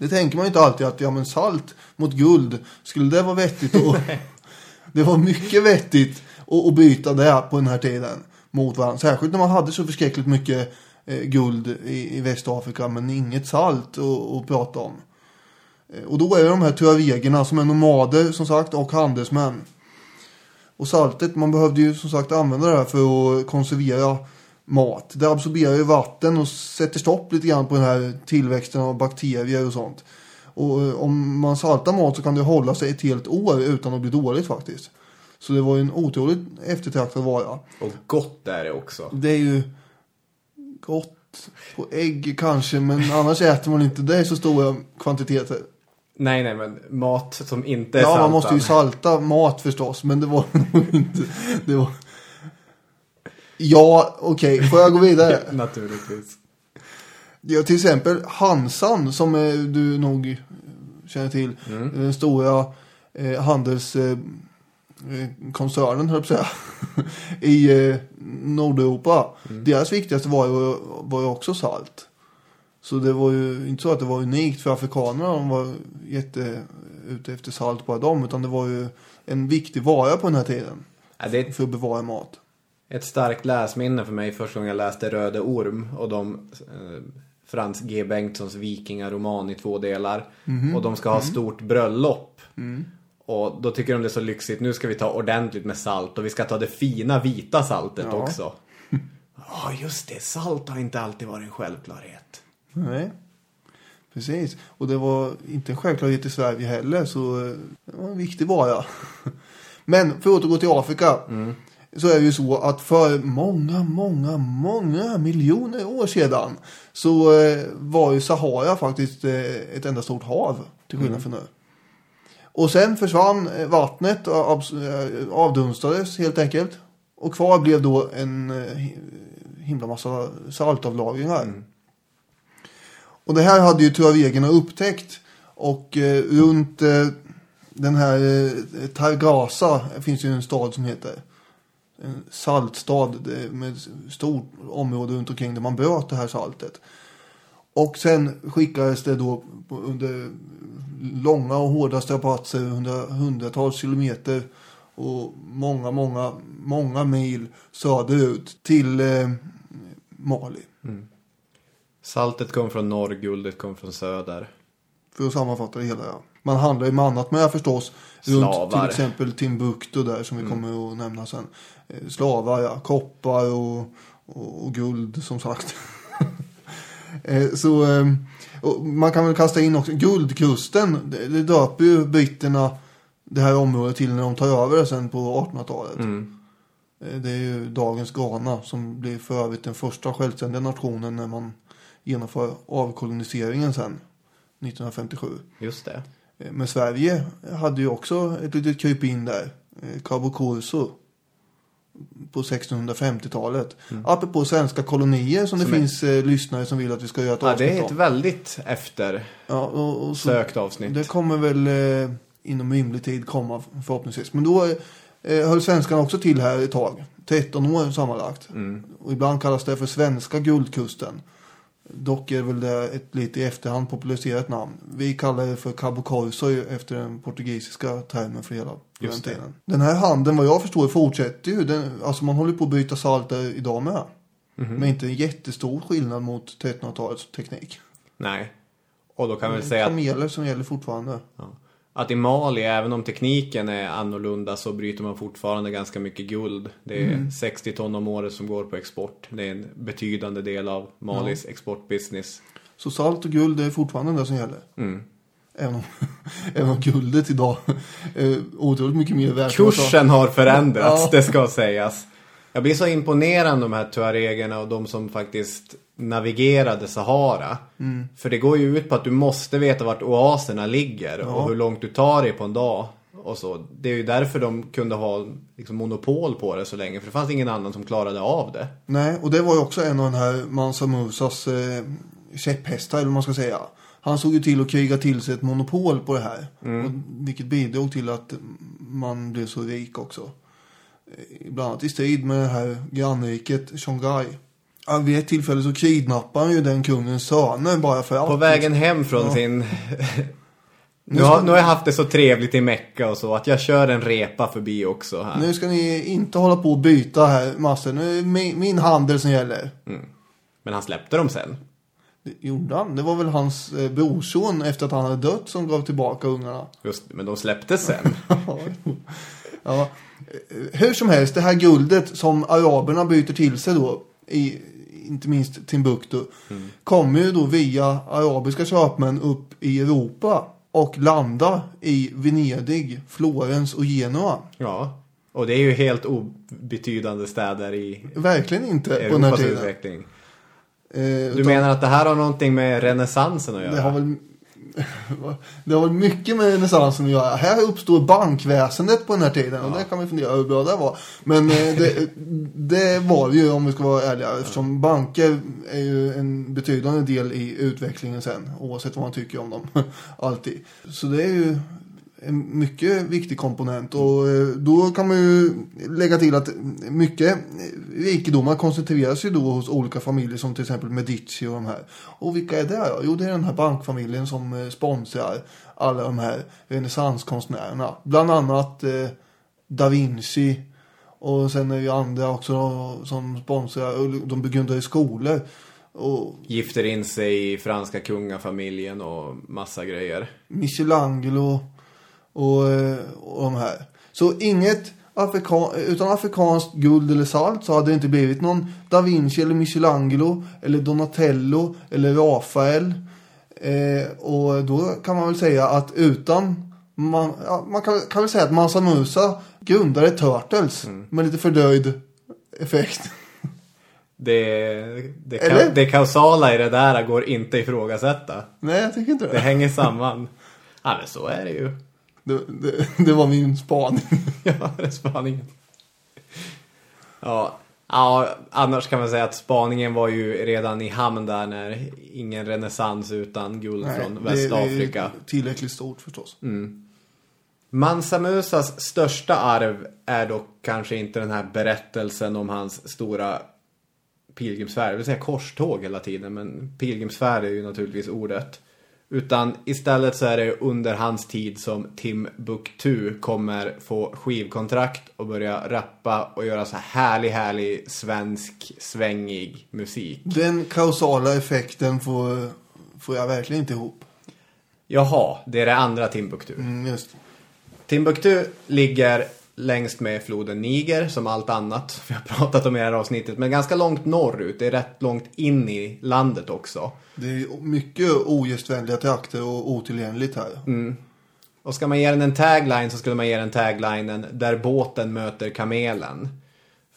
Det tänker man ju inte alltid att, ja men salt mot guld, skulle det vara vettigt? Och, det var mycket vettigt att, att byta det på den här tiden mot varandra. Särskilt när man hade så förskräckligt mycket eh, guld i, i Västafrika men inget salt att, att prata om. Eh, Och då är det de här tuaregerna som är nomader som sagt och handelsmän. Och saltet, man behövde ju som sagt använda det här för att konservera mat. Det absorberar ju vatten och sätter stopp lite grann på den här tillväxten av bakterier och sånt. Och eh, om man saltar mat så kan det hålla sig ett helt år utan att bli dåligt faktiskt. Så det var ju en otroligt eftertraktad vara. Och gott är det också. Det är ju gott på ägg kanske, men annars äter man inte det i så stora kvantiteter. Nej, nej, men mat som inte är Ja, man saltad. måste ju salta mat förstås, men det var nog inte... Det var... Ja, okej, får jag gå vidare? Naturligtvis. Ja, till exempel Hansan som eh, du nog känner till. Den stora eh, handelskoncernen, eh, koncernen, höll säga. I eh, Nordeuropa. Deras viktigaste var ju, var ju också salt. Så det var ju inte så att det var unikt för afrikanerna. De var jätte ute efter salt bara dem. Utan det var ju en viktig vara på den här tiden. Ja, det För att bevara mat. Ett starkt läsminne för mig första gången jag läste Röde Orm och de eh, Frans G. Bengtssons vikingaroman i två delar. Och de ska ha stort bröllop. Och då tycker de det är så lyxigt. Nu ska vi ta ordentligt med salt och vi ska ta det fina vita saltet Ja. också. Ja, just det. Salt har inte alltid varit en självklarhet. Nej. Precis. Och det var inte en självklarhet i Sverige heller. Så eh, det var en viktig vara. Men för att återgå till Afrika. Så är det ju så att för många, många, många miljoner år sedan. Så eh, var ju Sahara faktiskt eh, ett enda stort hav. Till skillnad från nu. Och sen försvann eh, vattnet. och Avdunstades helt enkelt. Och kvar blev då en hi- himla massa saltavlagringar. Och det här hade ju tuaregerna upptäckt. Och runt den här Targasa finns ju en stad som heter. En saltstad med stort område runt omkring där man bröt det här saltet. Och sen skickades det då under långa och hårda strapatser, hundra, hundratals kilometer och många, många, många mil söderut till eh, Mali. Saltet kom från norr, guldet kom från söder. För att sammanfatta det hela, ja. Man handlar ju med annat med förstås. Runt Slavar. till exempel Timbuktu där som vi kommer att nämna sen. Eh, Slavar, ja. Koppar och, och, och guld som sagt. Eh, Så eh, och man kan väl kasta in också Guldkusten. Det, det döper ju britterna det här området till när de tar över det sen på 1800-talet. Mm. Eh, Det är ju dagens Ghana som blir för övrigt den första självständiga nationen när man genomför avkoloniseringen sen 1957. Just det. Men Sverige hade ju också ett litet kryp in där. Cabo Corso. På 1650-talet. Apropå svenska kolonier som, Som det är- finns eh, lyssnare som vill att vi ska göra ett Ja, det avsnitt är ett om. väldigt eftersökt Ja, och, och så, avsnitt. det kommer väl eh, inom rimlig tid komma förhoppningsvis. Men då eh, höll svenskarna också till här ett tag. 13 år sammanlagt. Mm. Och ibland kallas det för svenska guldkusten. Dock är väl det ett lite i efterhand populariserat namn. Vi kallar det för Cabo Corso efter den portugisiska termen för hela på den här handeln vad jag förstår fortsätter ju. Den, alltså man håller på att byta salt idag med. Mhm. Men inte en jättestor skillnad mot 1300-talets teknik. Nej. Och då kan vi väl Det är säga att, kameler som gäller fortfarande. ja, att i Mali, även om tekniken är annorlunda, så bryter man fortfarande ganska mycket guld. Det är 60 ton om året som går på export. Det är en betydande del av Malis exportbusiness. Så salt och guld är fortfarande det som gäller. Mm. Även om, även om guldet idag är otroligt mycket mer värt. Kursen har förändrats, Ja. det ska sägas. Jag blir så imponerad av de här tuaregerna och de som faktiskt navigerade Sahara. Mm. För det går ju ut på att du måste veta vart oaserna ligger och hur långt du tar dig på en dag. Och så. Det är ju därför de kunde ha liksom, monopol på det så länge. För det fanns ingen annan som klarade av det. Nej, och det var ju också en av den här Mansa Musas eh, käpphästar, eller vad man ska säga. Han såg ju till att kriga till sig ett monopol på det här. Och, vilket bidrog till att man blev så rik också. Eh, Bland annat i strid med det här grannriket Songhai. Ja, vid ett tillfälle så kidnappade han ju den kungens söner bara för att. På vägen hem från Ja. sin... nu, har, nu har jag haft det så trevligt i Mecka och så att jag kör en repa förbi också här. Nu ska ni inte hålla på och byta här massor. Nu är min, min handel som gäller. Men han släppte dem sen. Det gjorde han. Det var väl hans eh, brorson efter att han hade dött som gav tillbaka ungarna. Just Men de släpptes sen. ja. Eh, Hur som helst, det här guldet som araberna byter till sig då, i, inte minst Timbuktu, kommer ju då via arabiska köpmän upp i Europa och landa i Venedig, Florens och Genua. Ja. Och det är ju helt obetydande städer i Verkligen inte på den här Europas tiden. utveckling. Eh, Du utan menar att det här har någonting med renässansen att göra? Det har väl det har väl mycket med renässansen att göra. Här uppstår bankväsendet på den här tiden. Och det kan vi fundera över hur bra det var. Men eh, det, det var det ju om vi ska vara ärliga. Eftersom banker är ju en betydande del i utvecklingen sen. Oavsett vad man tycker om dem. Alltid. Så det är ju en mycket viktig komponent. Och eh, då kan man ju lägga till att mycket rikedomar koncentreras ju då hos olika familjer som till exempel Medici och de här. Och vilka är det då? Jo, det är den här bankfamiljen som eh, sponsrar alla de här renässanskonstnärerna. Bland annat eh, Da Vinci. Och sen är det ju andra också som sponsrar, och de begrundar i skolor. Och Gifter in sig i franska kungafamiljen och massa grejer. Michelangelo och, eh, och de här. Så inget afrika utan afrikanskt guld eller salt så hade det inte blivit någon Da Vinci eller Michelangelo eller Donatello eller Rafael. Eh, och då kan man väl säga att utan man, ja, man kan, kan väl säga att Mansa Musa grundade Turtles med lite fördröjd effekt. Det, det, Eller? ka, det kausala i det där går inte ifrågasätta. Nej, jag tycker inte Det det. hänger samman. Ja, men så är det ju. Det, det, det var min spaning. Ja, det är spaningen. Ja, ja, annars kan man säga att spaningen var ju redan i hamn där när ingen renässans utan guld från det- Västafrika. Det är tillräckligt stort förstås. Mansa Musas största arv är dock kanske inte den här berättelsen om hans stora pilgrimsfärd. Jag vill säga korståg hela tiden, men pilgrimsfärd är ju naturligtvis ordet. Utan istället så är det under hans tid som Timbuktu kommer få skivkontrakt och börja rappa och göra så här härlig, härlig svensk svängig musik. Den kausala effekten får, får jag verkligen inte ihop. Jaha, det är det andra Timbuktu. Mm, just. Timbuktu ligger längst med floden Niger, som allt annat vi har pratat om i det här avsnittet. Men ganska långt norrut, det är rätt långt in i landet också. Det är mycket ogästvänliga trakter och otillgängligt här. Och ska man ge den en tagline så skulle man ge den taglinen där båten möter kamelen.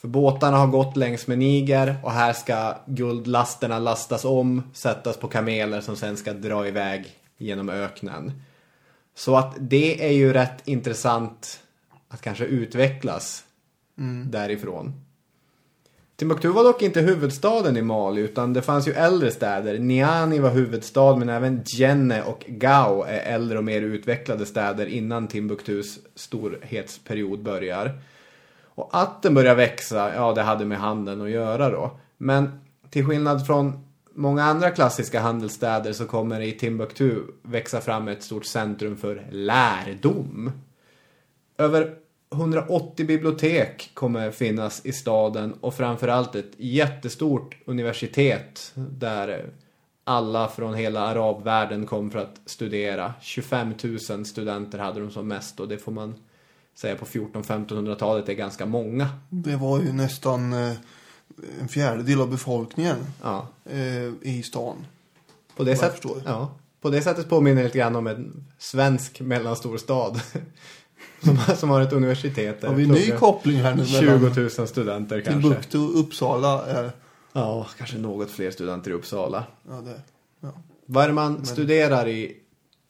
För båtarna har gått längs med Niger och här ska guldlasterna lastas om, sättas på kameler som sen ska dra iväg genom öknen. Så att det är ju rätt intressant att kanske utvecklas därifrån. Timbuktu var dock inte huvudstaden i Mali utan det fanns ju äldre städer. Niani var huvudstad men även Djenne och Gao är äldre och mer utvecklade städer innan Timbuktus storhetsperiod börjar. Och att den börjar växa, ja det hade med handeln att göra då. Men till skillnad från många andra klassiska handelsstäder så kommer det i Timbuktu växa fram ett stort centrum för lärdom. Över 180 bibliotek kommer finnas i staden och framförallt ett jättestort universitet där alla från hela arabvärlden kom för att studera. 25 000 studenter hade de som mest och det får man säga på 1400-1500-talet är ganska många. Det var ju nästan eh, en fjärdedel av befolkningen Ja. eh, i stan. På det, sätt, ja, på det sättet påminner det lite grann om en svensk mellanstor stad. Som, som har ett universitet där Har vi en ny koppling här nu 20 mellan 000 studenter kanske. Timbuktu och Uppsala? Är, Ja, kanske något fler studenter i Uppsala. ja, det, ja. Vad är det man studerar i...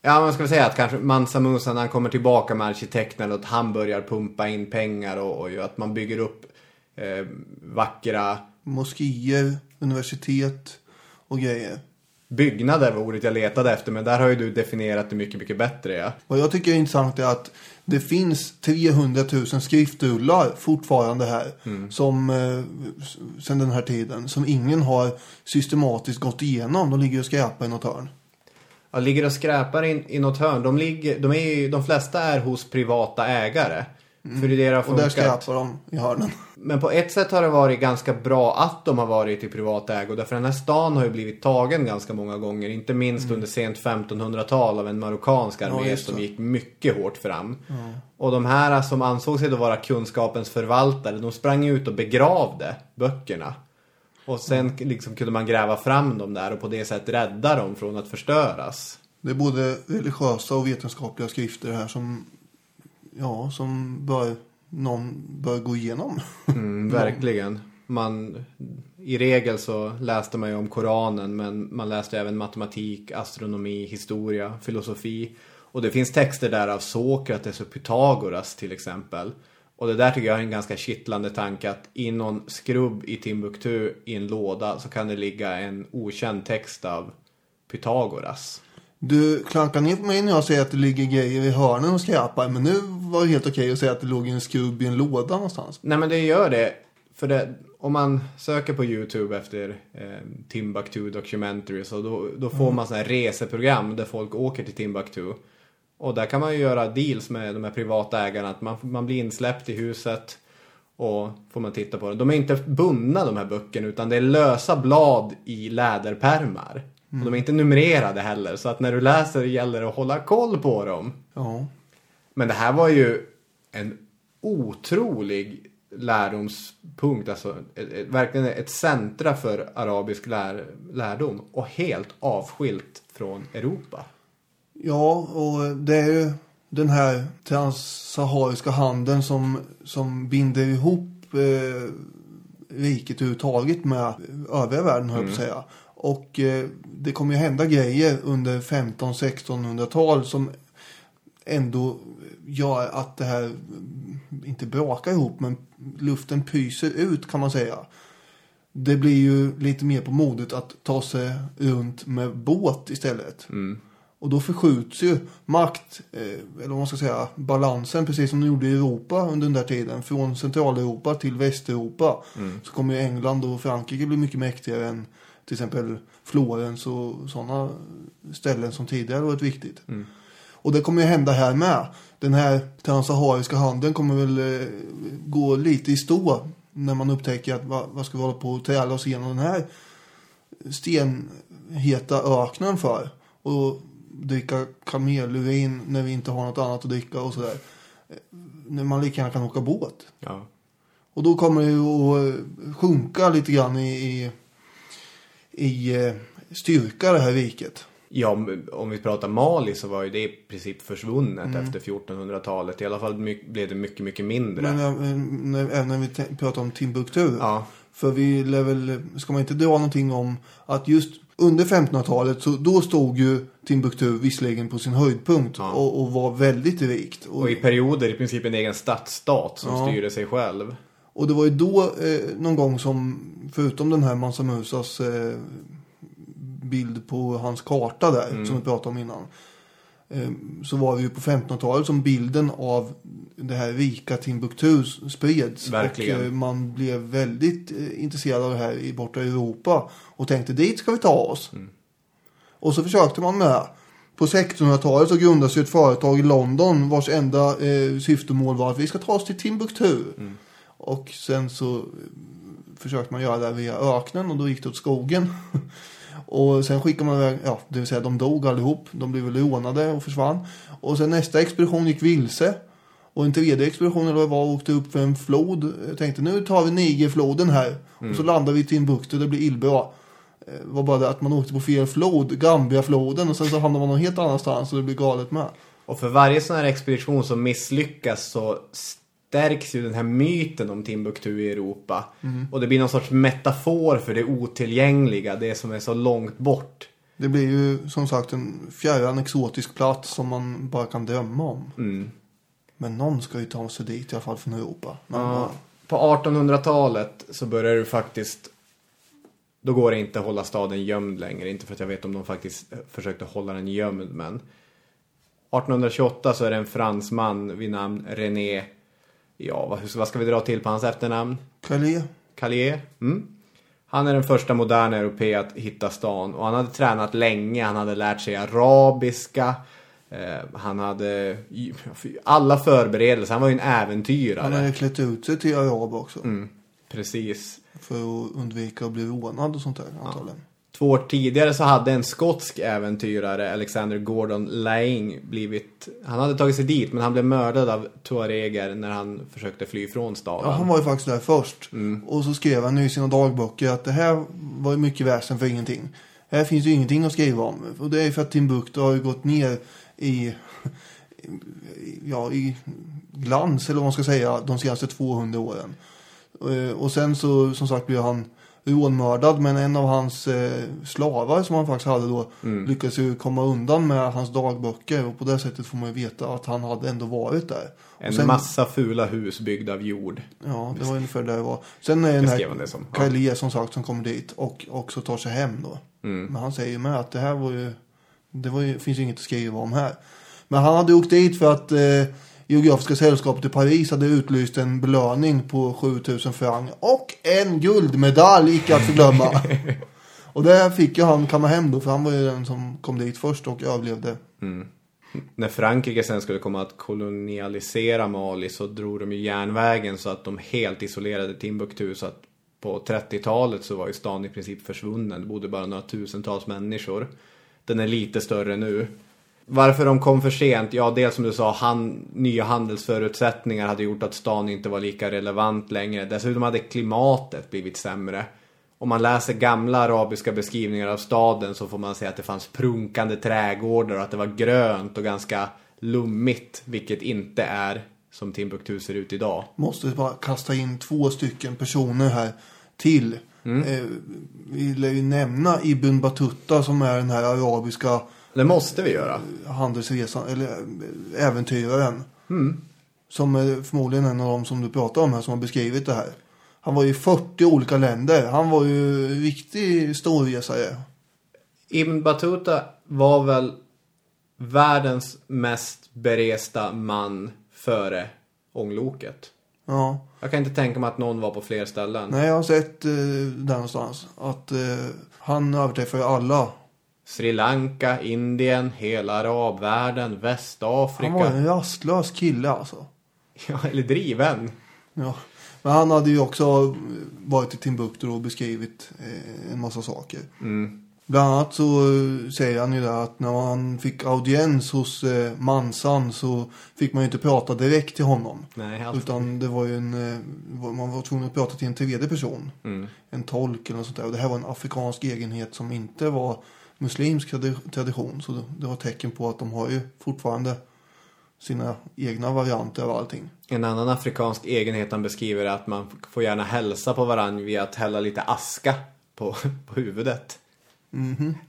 Ja, man ska väl säga att kanske Mansa Musa när han kommer tillbaka med arkitekten att han börjar pumpa in pengar och, och att man bygger upp eh, vackra Moskéer, universitet och grejer. Byggnader var ordet jag letade efter. Men där har ju du definierat det mycket, mycket bättre. Ja. Vad jag tycker är intressant är att det finns 300 000 skriftrullar fortfarande här. Som, eh, s- sen den här tiden. Som ingen har systematiskt gått igenom. De ligger och skräpar i något hörn. Ja, ligger och skräpar in, i något hörn. De, ligger, de, är, ju- de flesta är hos privata ägare. För det är det det har Och där funkat. skräpar de i hörnen. Men på ett sätt har det varit ganska bra att de har varit i privat ägo. Därför den här stan har ju blivit tagen ganska många gånger. Inte minst under sent 1500-tal av en marockansk armé Mm. Ja, som gick mycket hårt fram. Och de här som ansåg sig då vara kunskapens förvaltare, de sprang ut och begravde böckerna. Och sen Mm. liksom kunde man gräva fram dem där och på det sättet rädda dem från att förstöras. Det är både religiösa och vetenskapliga skrifter här som, ja, som bör, någon bör gå igenom. Mm, verkligen. Man, I regel så läste man ju om Koranen men man läste även matematik, astronomi, historia, filosofi. Och det finns texter där av Sokrates och Pythagoras till exempel. Och det där tycker jag är en ganska kittlande tanke att i någon skrubb i Timbuktu i en låda så kan det ligga en okänd text av Pythagoras. Du klankar ner på mig när jag säger att det ligger grejer i hörnen och skräpar. Men nu var det helt okej att säga att det låg en skrubb i en låda någonstans. Nej men det gör det. För det, om man söker på YouTube efter eh, Timbuktu Documentaries och då, då får man sådana här reseprogram där folk åker till Timbuktu. Och där kan man ju göra deals med de här privata ägarna. Att man, man blir insläppt i huset och får man titta på det. De är inte bundna de här böckerna utan det är lösa blad i läderpärmar. Och de är inte numrerade heller. Så att när du läser gäller det att hålla koll på dem. Ja. Men det här var ju en otrolig lärdomspunkt. Alltså ett, ett, verkligen ett centra för arabisk lär, lärdom. Och helt avskilt från Europa. Ja, och det är ju den här transsahariska handeln som, som binder ihop eh, riket överhuvudtaget med övriga världen, höll jag på att säga. Och eh, det kommer ju hända grejer under 15-1600-tal som ändå gör att det här mm, inte brakar ihop, men luften pyser ut kan man säga. Det blir ju lite mer på modet att ta sig runt med båt istället. Och då förskjuts ju makt, eh, eller vad man ska säga, balansen, precis som de gjorde i Europa under den där tiden. Från Centraleuropa till Västeuropa. Så kommer ju England och Frankrike bli mycket mäktigare än till exempel Florens och sådana ställen som tidigare varit viktigt. Och det kommer ju hända här med. Den här transsahariska handeln kommer väl eh, gå lite i stå när man upptäcker att vad, vad ska vi hålla på och träla oss igenom den här stenheta öknen för? Och dricka kamelurin när vi inte har något annat att dricka och sådär. Eh, När man lika gärna kan åka båt. Ja. Och då kommer det ju att sjunka lite grann i, i, i eh, styrka det här riket. Ja, om- vi pratar Mali så var ju det i princip försvunnet efter 1400-talet. I alla fall blev det mycket, mycket mindre. Men eh, när, även när vi pratar om Timbuktu. Ja. För vi lär väl, ska man inte dra någonting om att just under 1500-talet så då stod ju Timbuktu visserligen på sin höjdpunkt Ja. och, och var väldigt rikt. Och, Och i perioder i princip en egen stadsstat som Ja. styrde sig själv. Och det var ju då eh, någon gång som, förutom den här Mansa Musas eh, bild på hans karta där, Mm. som vi pratade om innan. Eh, så var det ju på 1500-talet som bilden av det här rika Timbuktu spreds. Verkligen. Och eh, man blev väldigt eh, intresserad av det här i borta i Europa. Och tänkte dit ska vi ta oss. Mm. Och så försökte man med. På 1600-talet så grundades ju ett företag i London vars enda eh, syftemål var att vi ska ta oss till Timbuktu. Mm. Och sen så eh, försökte man göra det via öknen och då gick det åt skogen. och sen skickade man iväg, ja det vill säga de dog allihop. De blev väl rånade och försvann. Och sen nästa expedition gick vilse. Och en tredje expedition eller var åkte upp för en flod. Jag tänkte nu tar vi Nigerfloden här. Och så landar vi i Timbuktu, det blir illbra. Eh, Det var bara det att man åkte på fel flod, Gambiafloden. Och sen så hamnade man någon helt annanstans och det blir galet med. Och för varje sån här expedition som misslyckas så stärks ju den här myten om Timbuktu i Europa. Och det blir någon sorts metafor för det otillgängliga, det som är så långt bort. Det blir ju som sagt en fjärran exotisk plats som man bara kan drömma om. Mm. Men någon ska ju ta sig dit i alla fall från Europa. Ja, bara- på 1800-talet så börjar du faktiskt då går det inte att hålla staden gömd längre. Inte för att jag vet om de faktiskt eh, försökte hålla den gömd men 1828 så är det en fransman vid namn René Ja, vad, vad ska vi dra till på hans efternamn? Calais. Calais. Mm. Han är den första moderna europé att hitta stan och han hade tränat länge. Han hade lärt sig arabiska. Eh, han hade alla förberedelser. Han var ju en äventyrare. Han hade klätt ut sig till arab också. Mm, precis. För att undvika att bli rånad och sånt där antagligen. Två år tidigare så hade en skotsk äventyrare, Alexander Gordon Laing, blivit... Han hade tagit sig dit men han blev mördad av tuareger när han försökte fly från staden. Ja, han var ju faktiskt där först. Och så skrev han nu i sina dagböcker att det här var ju mycket väsen för ingenting. Här finns ju ingenting att skriva om. Och det är för att Timbuktu har ju gått ner i, ja, i glans, eller vad man ska säga, de senaste 200 åren. Eh, Och sen så, som sagt, blev han rånmördad, men en av hans eh, slavar som han faktiskt hade då lyckades ju komma undan med hans dagböcker och på det sättet får man ju veta att han hade ändå varit där. En sen, massa fula hus byggda av jord. Ja, det var ungefär där det var. Sen är den här det som, ja. Calais som sagt som kommer dit och också tar sig hem då. Mm. Men han säger ju med att det här var ju Det var ju, finns ju inget att skriva om här. Men han hade åkt dit för att eh, Geografiska sällskapet i Paris hade utlyst en belöning på 7000 franc och en guldmedalj, icke att förglömma. och det fick ju han kamma hem då, för han var ju den som kom dit först och överlevde. När Frankrike sen skulle komma att kolonialisera Mali så drog de ju järnvägen så att de helt isolerade Timbuktu. Så att på 30-talet så var ju stan i princip försvunnen. Det bodde bara några tusentals människor. Den är lite större nu. Varför de kom för sent? Ja, dels som du sa, han, nya handelsförutsättningar hade gjort att stan inte var lika relevant längre. Dessutom hade klimatet blivit sämre. Om man läser gamla arabiska beskrivningar av staden så får man se att det fanns prunkande trädgårdar och att det var grönt och ganska lummigt. Vilket inte är som Timbuktu ser ut idag. Måste bara kasta in två stycken personer här till. Eh, vi lär ju nämna Ibn Battuta som är den här arabiska Det måste vi göra. handelsresan, eller äh, äventyraren. Som är förmodligen en av dem som du pratar om här som har beskrivit det här. Han var ju i 40 olika länder. Han var ju en riktig storresare. Ibn Battuta var väl världens mest beresta man före ångloket. Ja. Jag kan inte tänka mig att någon var på fler ställen. Nej, jag har sett eh, där någonstans. Att eh, han överträffar ju alla. Sri Lanka, Indien, hela arabvärlden, Västafrika. Han var en rastlös kille alltså. Ja, eller driven. Ja. Men han hade ju också varit i Timbuktu och beskrivit eh, en massa saker. Bland annat så eh, säger han ju där att när man fick audiens hos eh, Mansan så fick man ju inte prata direkt till honom. Nej, allt. Utan det var ju en, man var tvungen att prata till en tredje person. En tolk eller något sånt där. Och det här var en afrikansk egenhet som inte var muslimsk tradi- tradition. Så det, var tecken på att de har ju fortfarande sina egna varianter av allting. En annan afrikansk egenhet han beskriver är att man får gärna hälsa på varandra via att hälla lite aska på, på huvudet.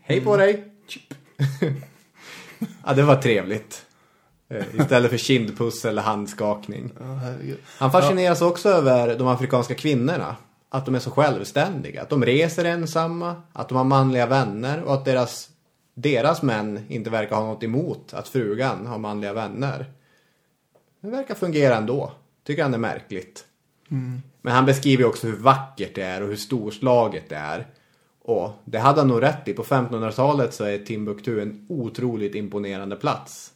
Hej på dig! Chip. ja, det var trevligt. Eh, Istället för kindpuss eller handskakning. Ja. Han fascineras också över de afrikanska kvinnorna. Att de är så självständiga. Att de reser ensamma. Att de har manliga vänner. Och att deras, deras män inte verkar ha något emot att frugan har manliga vänner. Det verkar fungera ändå. Tycker han är märkligt. Men han beskriver ju också hur vackert det är och hur storslaget det är. Och det hade han nog rätt i. På 1500-talet så är Timbuktu en otroligt imponerande plats.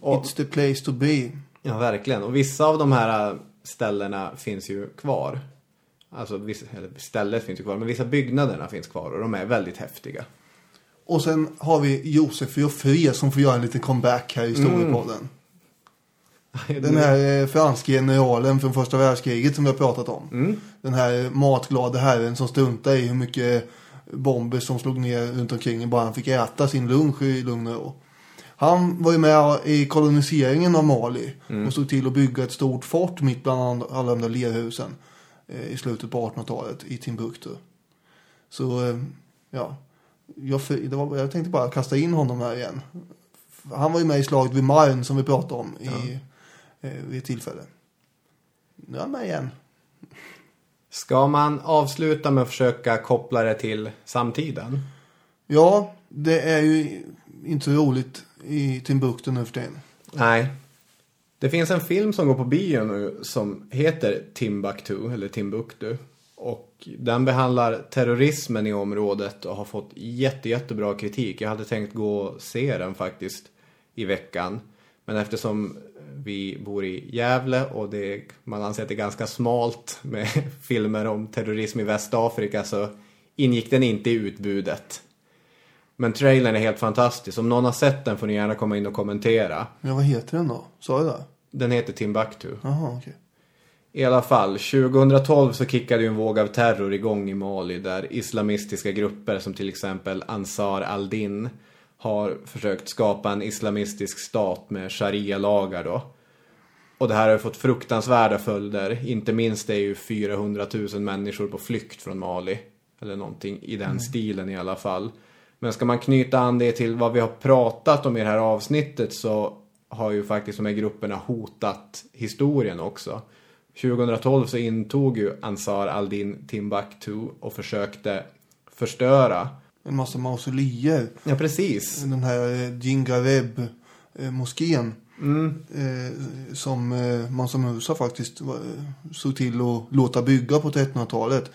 Och, It's the place to be. Ja, verkligen. Och vissa av de här äh, ställena finns ju kvar. Alltså, vissa, stället finns ju kvar, men vissa byggnaderna finns kvar och de är väldigt häftiga. Och sen har vi Josef Joffre som får göra en liten comeback här i Storypodden. Den här eh, franske generalen från första världskriget som vi har pratat om. Den här matglada herren som struntade i hur mycket bomber som slog ner runt omkring bara han fick äta sin lunch i lugn och ro. Han var ju med i koloniseringen av Mali och stod till att bygga ett stort fort mitt bland alla de där lerhusen i slutet på 1800-talet i Timbuktu. Så, eh, ja. Jag, var, jag tänkte bara kasta in honom här igen. Han var ju med i slaget vid Marne som vi pratade om i, eh, vid ett tillfälle. Nu är han med igen. Ska man avsluta med att försöka koppla det till samtiden? Ja, det är ju inte roligt i Timbuktu nu för tiden. Nej. Det finns en film som går på bio nu som heter Timbuktu, eller Timbuktu. Och den behandlar terrorismen i området och har fått jätte, jättebra kritik. Jag hade tänkt gå och se den faktiskt i veckan. Men eftersom vi bor i Gävle och det, man anser att det är ganska smalt med filmer om terrorism i Västafrika så ingick den inte i utbudet. Men trailern är helt fantastisk. Om någon har sett den får ni gärna komma in och kommentera. Ja, vad heter den då? Sa jag det? Den heter Timbuktu. Jaha, okej. I alla fall, 2012 så kickade ju en våg av terror igång i Mali där islamistiska grupper som till exempel Ansar al-Din har försökt skapa en islamistisk stat med sharia-lagar då. Och det här har ju fått fruktansvärda följder. Inte minst är ju 400 000 människor på flykt från Mali. Eller någonting i den stilen i alla fall. Men ska man knyta an det till vad vi har pratat om i det här avsnittet så har ju faktiskt de här grupperna hotat historien också. 2012 så intog ju Ansar al-Din Timbuktu och försökte förstöra en massa mausoleer. Ja, precis. Den här eh, Jingareb eh, moskén. Mm. Eh, som eh, Mansa Musa faktiskt eh, såg till att låta bygga på 1300-talet.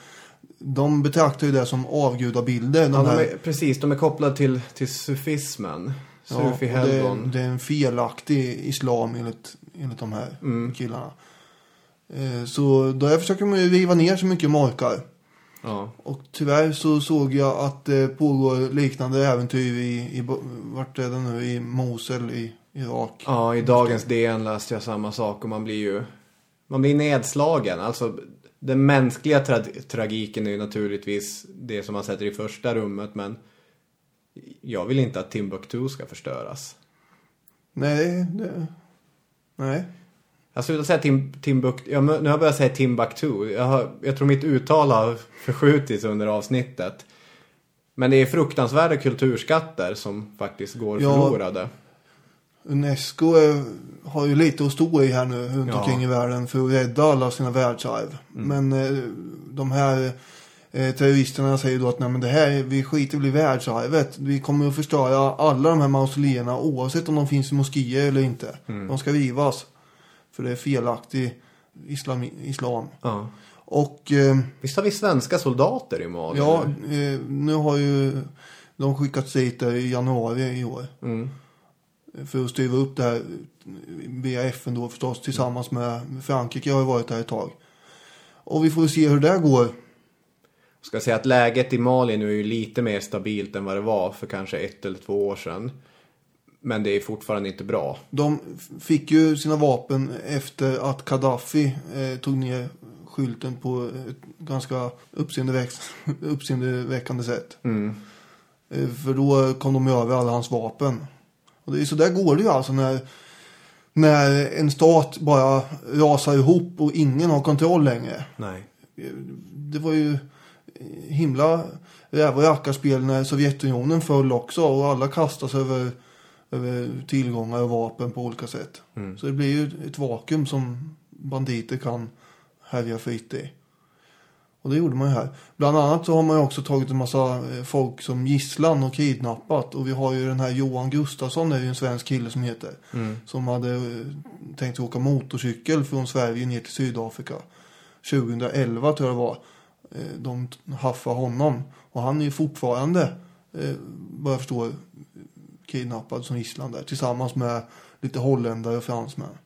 De betraktar ju det som avgudabilder. De Ja, de är, precis, de är kopplade till, till sufismen. Ja, och det, Sufi-helgon. det är en felaktig islam enligt, enligt de här Mm. killarna. Eh, så där försöker man ju riva ner så mycket markar. Ja. Och tyvärr så såg jag att det pågår liknande äventyr i, i vart är det nu, i Mosul i Irak. ja, i dagens DN läste jag samma sak och man blir ju man blir nedslagen. Alltså, den mänskliga tra- tragiken är ju naturligtvis det som man sätter i första rummet, men jag vill inte att Timbuktu ska förstöras. Nej, det, nej. Jag slutar säga Tim, Timbuktu. Ja, men nu har jag börjat säga Timbuktu. Jag, har, jag tror mitt uttal har förskjutits under avsnittet. Men det är fruktansvärda kulturskatter som faktiskt går Ja. förlorade. Unesco är, har ju lite att stå i här nu runt Ja. omkring i världen för att rädda alla sina världsarv. Men eh, de här eh, terroristerna säger då att nej men det här, vi skiter väl i världsarvet. Vi kommer att förstöra alla de här mausoleerna oavsett om de finns i moskéer eller inte. De ska rivas. För det är felaktig islam. islam. Ja. Och eh, Visst har vi svenska soldater i Mali? ja, eh, nu har ju de skickats dit där i januari i år. Mm. för att styra upp det här via FN då förstås tillsammans med Frankrike har ju varit där ett tag. Och vi får se hur det går. Ska säga att läget i Mali nu är ju lite mer stabilt än vad det var för kanske ett eller två år sedan. Men det är fortfarande inte bra. De fick ju sina vapen efter att Gaddafi eh, tog ner skylten på ett ganska uppseendeväck- uppseendeväckande sätt. Mm. Eh, för då kom de över alla hans vapen. Och det är så där går det ju alltså när, när en stat bara rasar ihop och ingen har kontroll längre. Nej. det var ju himla räv och rackarspel när Sovjetunionen föll också och alla kastas över, över tillgångar och vapen på olika sätt. Så det blir ju ett vakuum som banditer kan härja fritt i. Och det gjorde man ju här. Bland annat så har man ju också tagit en massa eh, folk som gisslan och kidnappat. Och vi har ju den här Johan Gustafsson, det är ju en svensk kille som heter. Som hade eh, tänkt åka motorcykel från Sverige ner till Sydafrika. 2011 tror jag det var. Eh, De haffade honom. Och han är ju fortfarande, eh, vad jag förstår, kidnappad som gisslan där. Tillsammans med lite holländare och fransmän.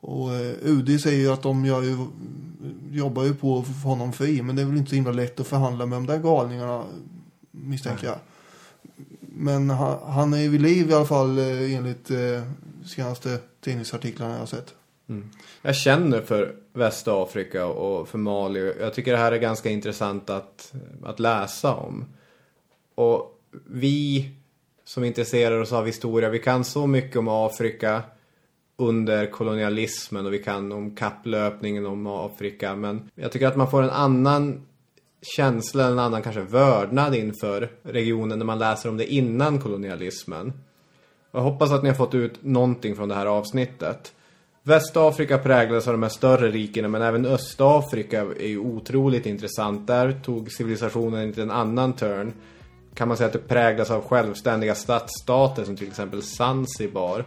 Och eh, UD säger ju att de ju, jobbar ju på att få honom fri. Men det är väl inte så himla lätt att förhandla med de där galningarna, misstänker jag. Men han, han är ju vid liv i alla fall enligt eh, senaste tidningsartiklarna jag har sett. Mm. Jag känner för Västafrika och för Mali. Jag tycker det här är ganska intressant att, att läsa om. Och vi som intresserar oss av historia, vi kan så mycket om Afrika under kolonialismen och vi kan om kapplöpningen om Afrika. Men jag tycker att man får en annan känsla, en annan kanske vördnad inför regionen när man läser om det innan kolonialismen. Jag hoppas att ni har fått ut någonting från det här avsnittet. Västafrika präglades av de här större rikena men även Östafrika är ju otroligt intressant. Där tog civilisationen inte en annan turn. Kan man säga att det präglas av självständiga stadsstater som till exempel Zanzibar.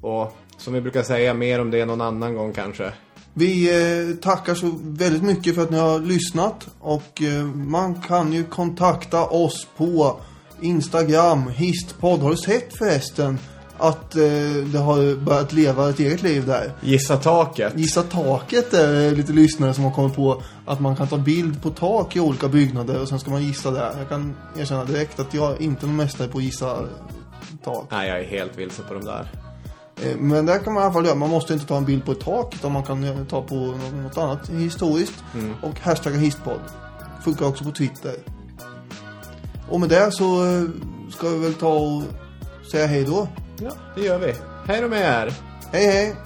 Och som vi brukar säga, mer om det någon annan gång kanske. Vi eh, tackar så väldigt mycket för att ni har lyssnat. Och eh, man kan ju kontakta oss på Instagram, histpodd. Har du sett förresten att eh, det har börjat leva ett eget liv där? Gissa taket. Gissa taket är lite lyssnare som har kommit på att man kan ta bild på tak i olika byggnader och sen ska man gissa det. Jag kan erkänna direkt att jag inte är någon mästare på att gissa tak. Nej, jag är helt vilse på de där. Eh, Men det kan man i alla fall göra. Man måste inte ta en bild på ett tak utan man kan eh, ta på något, annat historiskt. Och hashtagga histpodd. Funkar också på Twitter. Och med det så eh, ska vi väl ta och säga hej då. Ja, det gör vi. Hej då med er! Hej hej!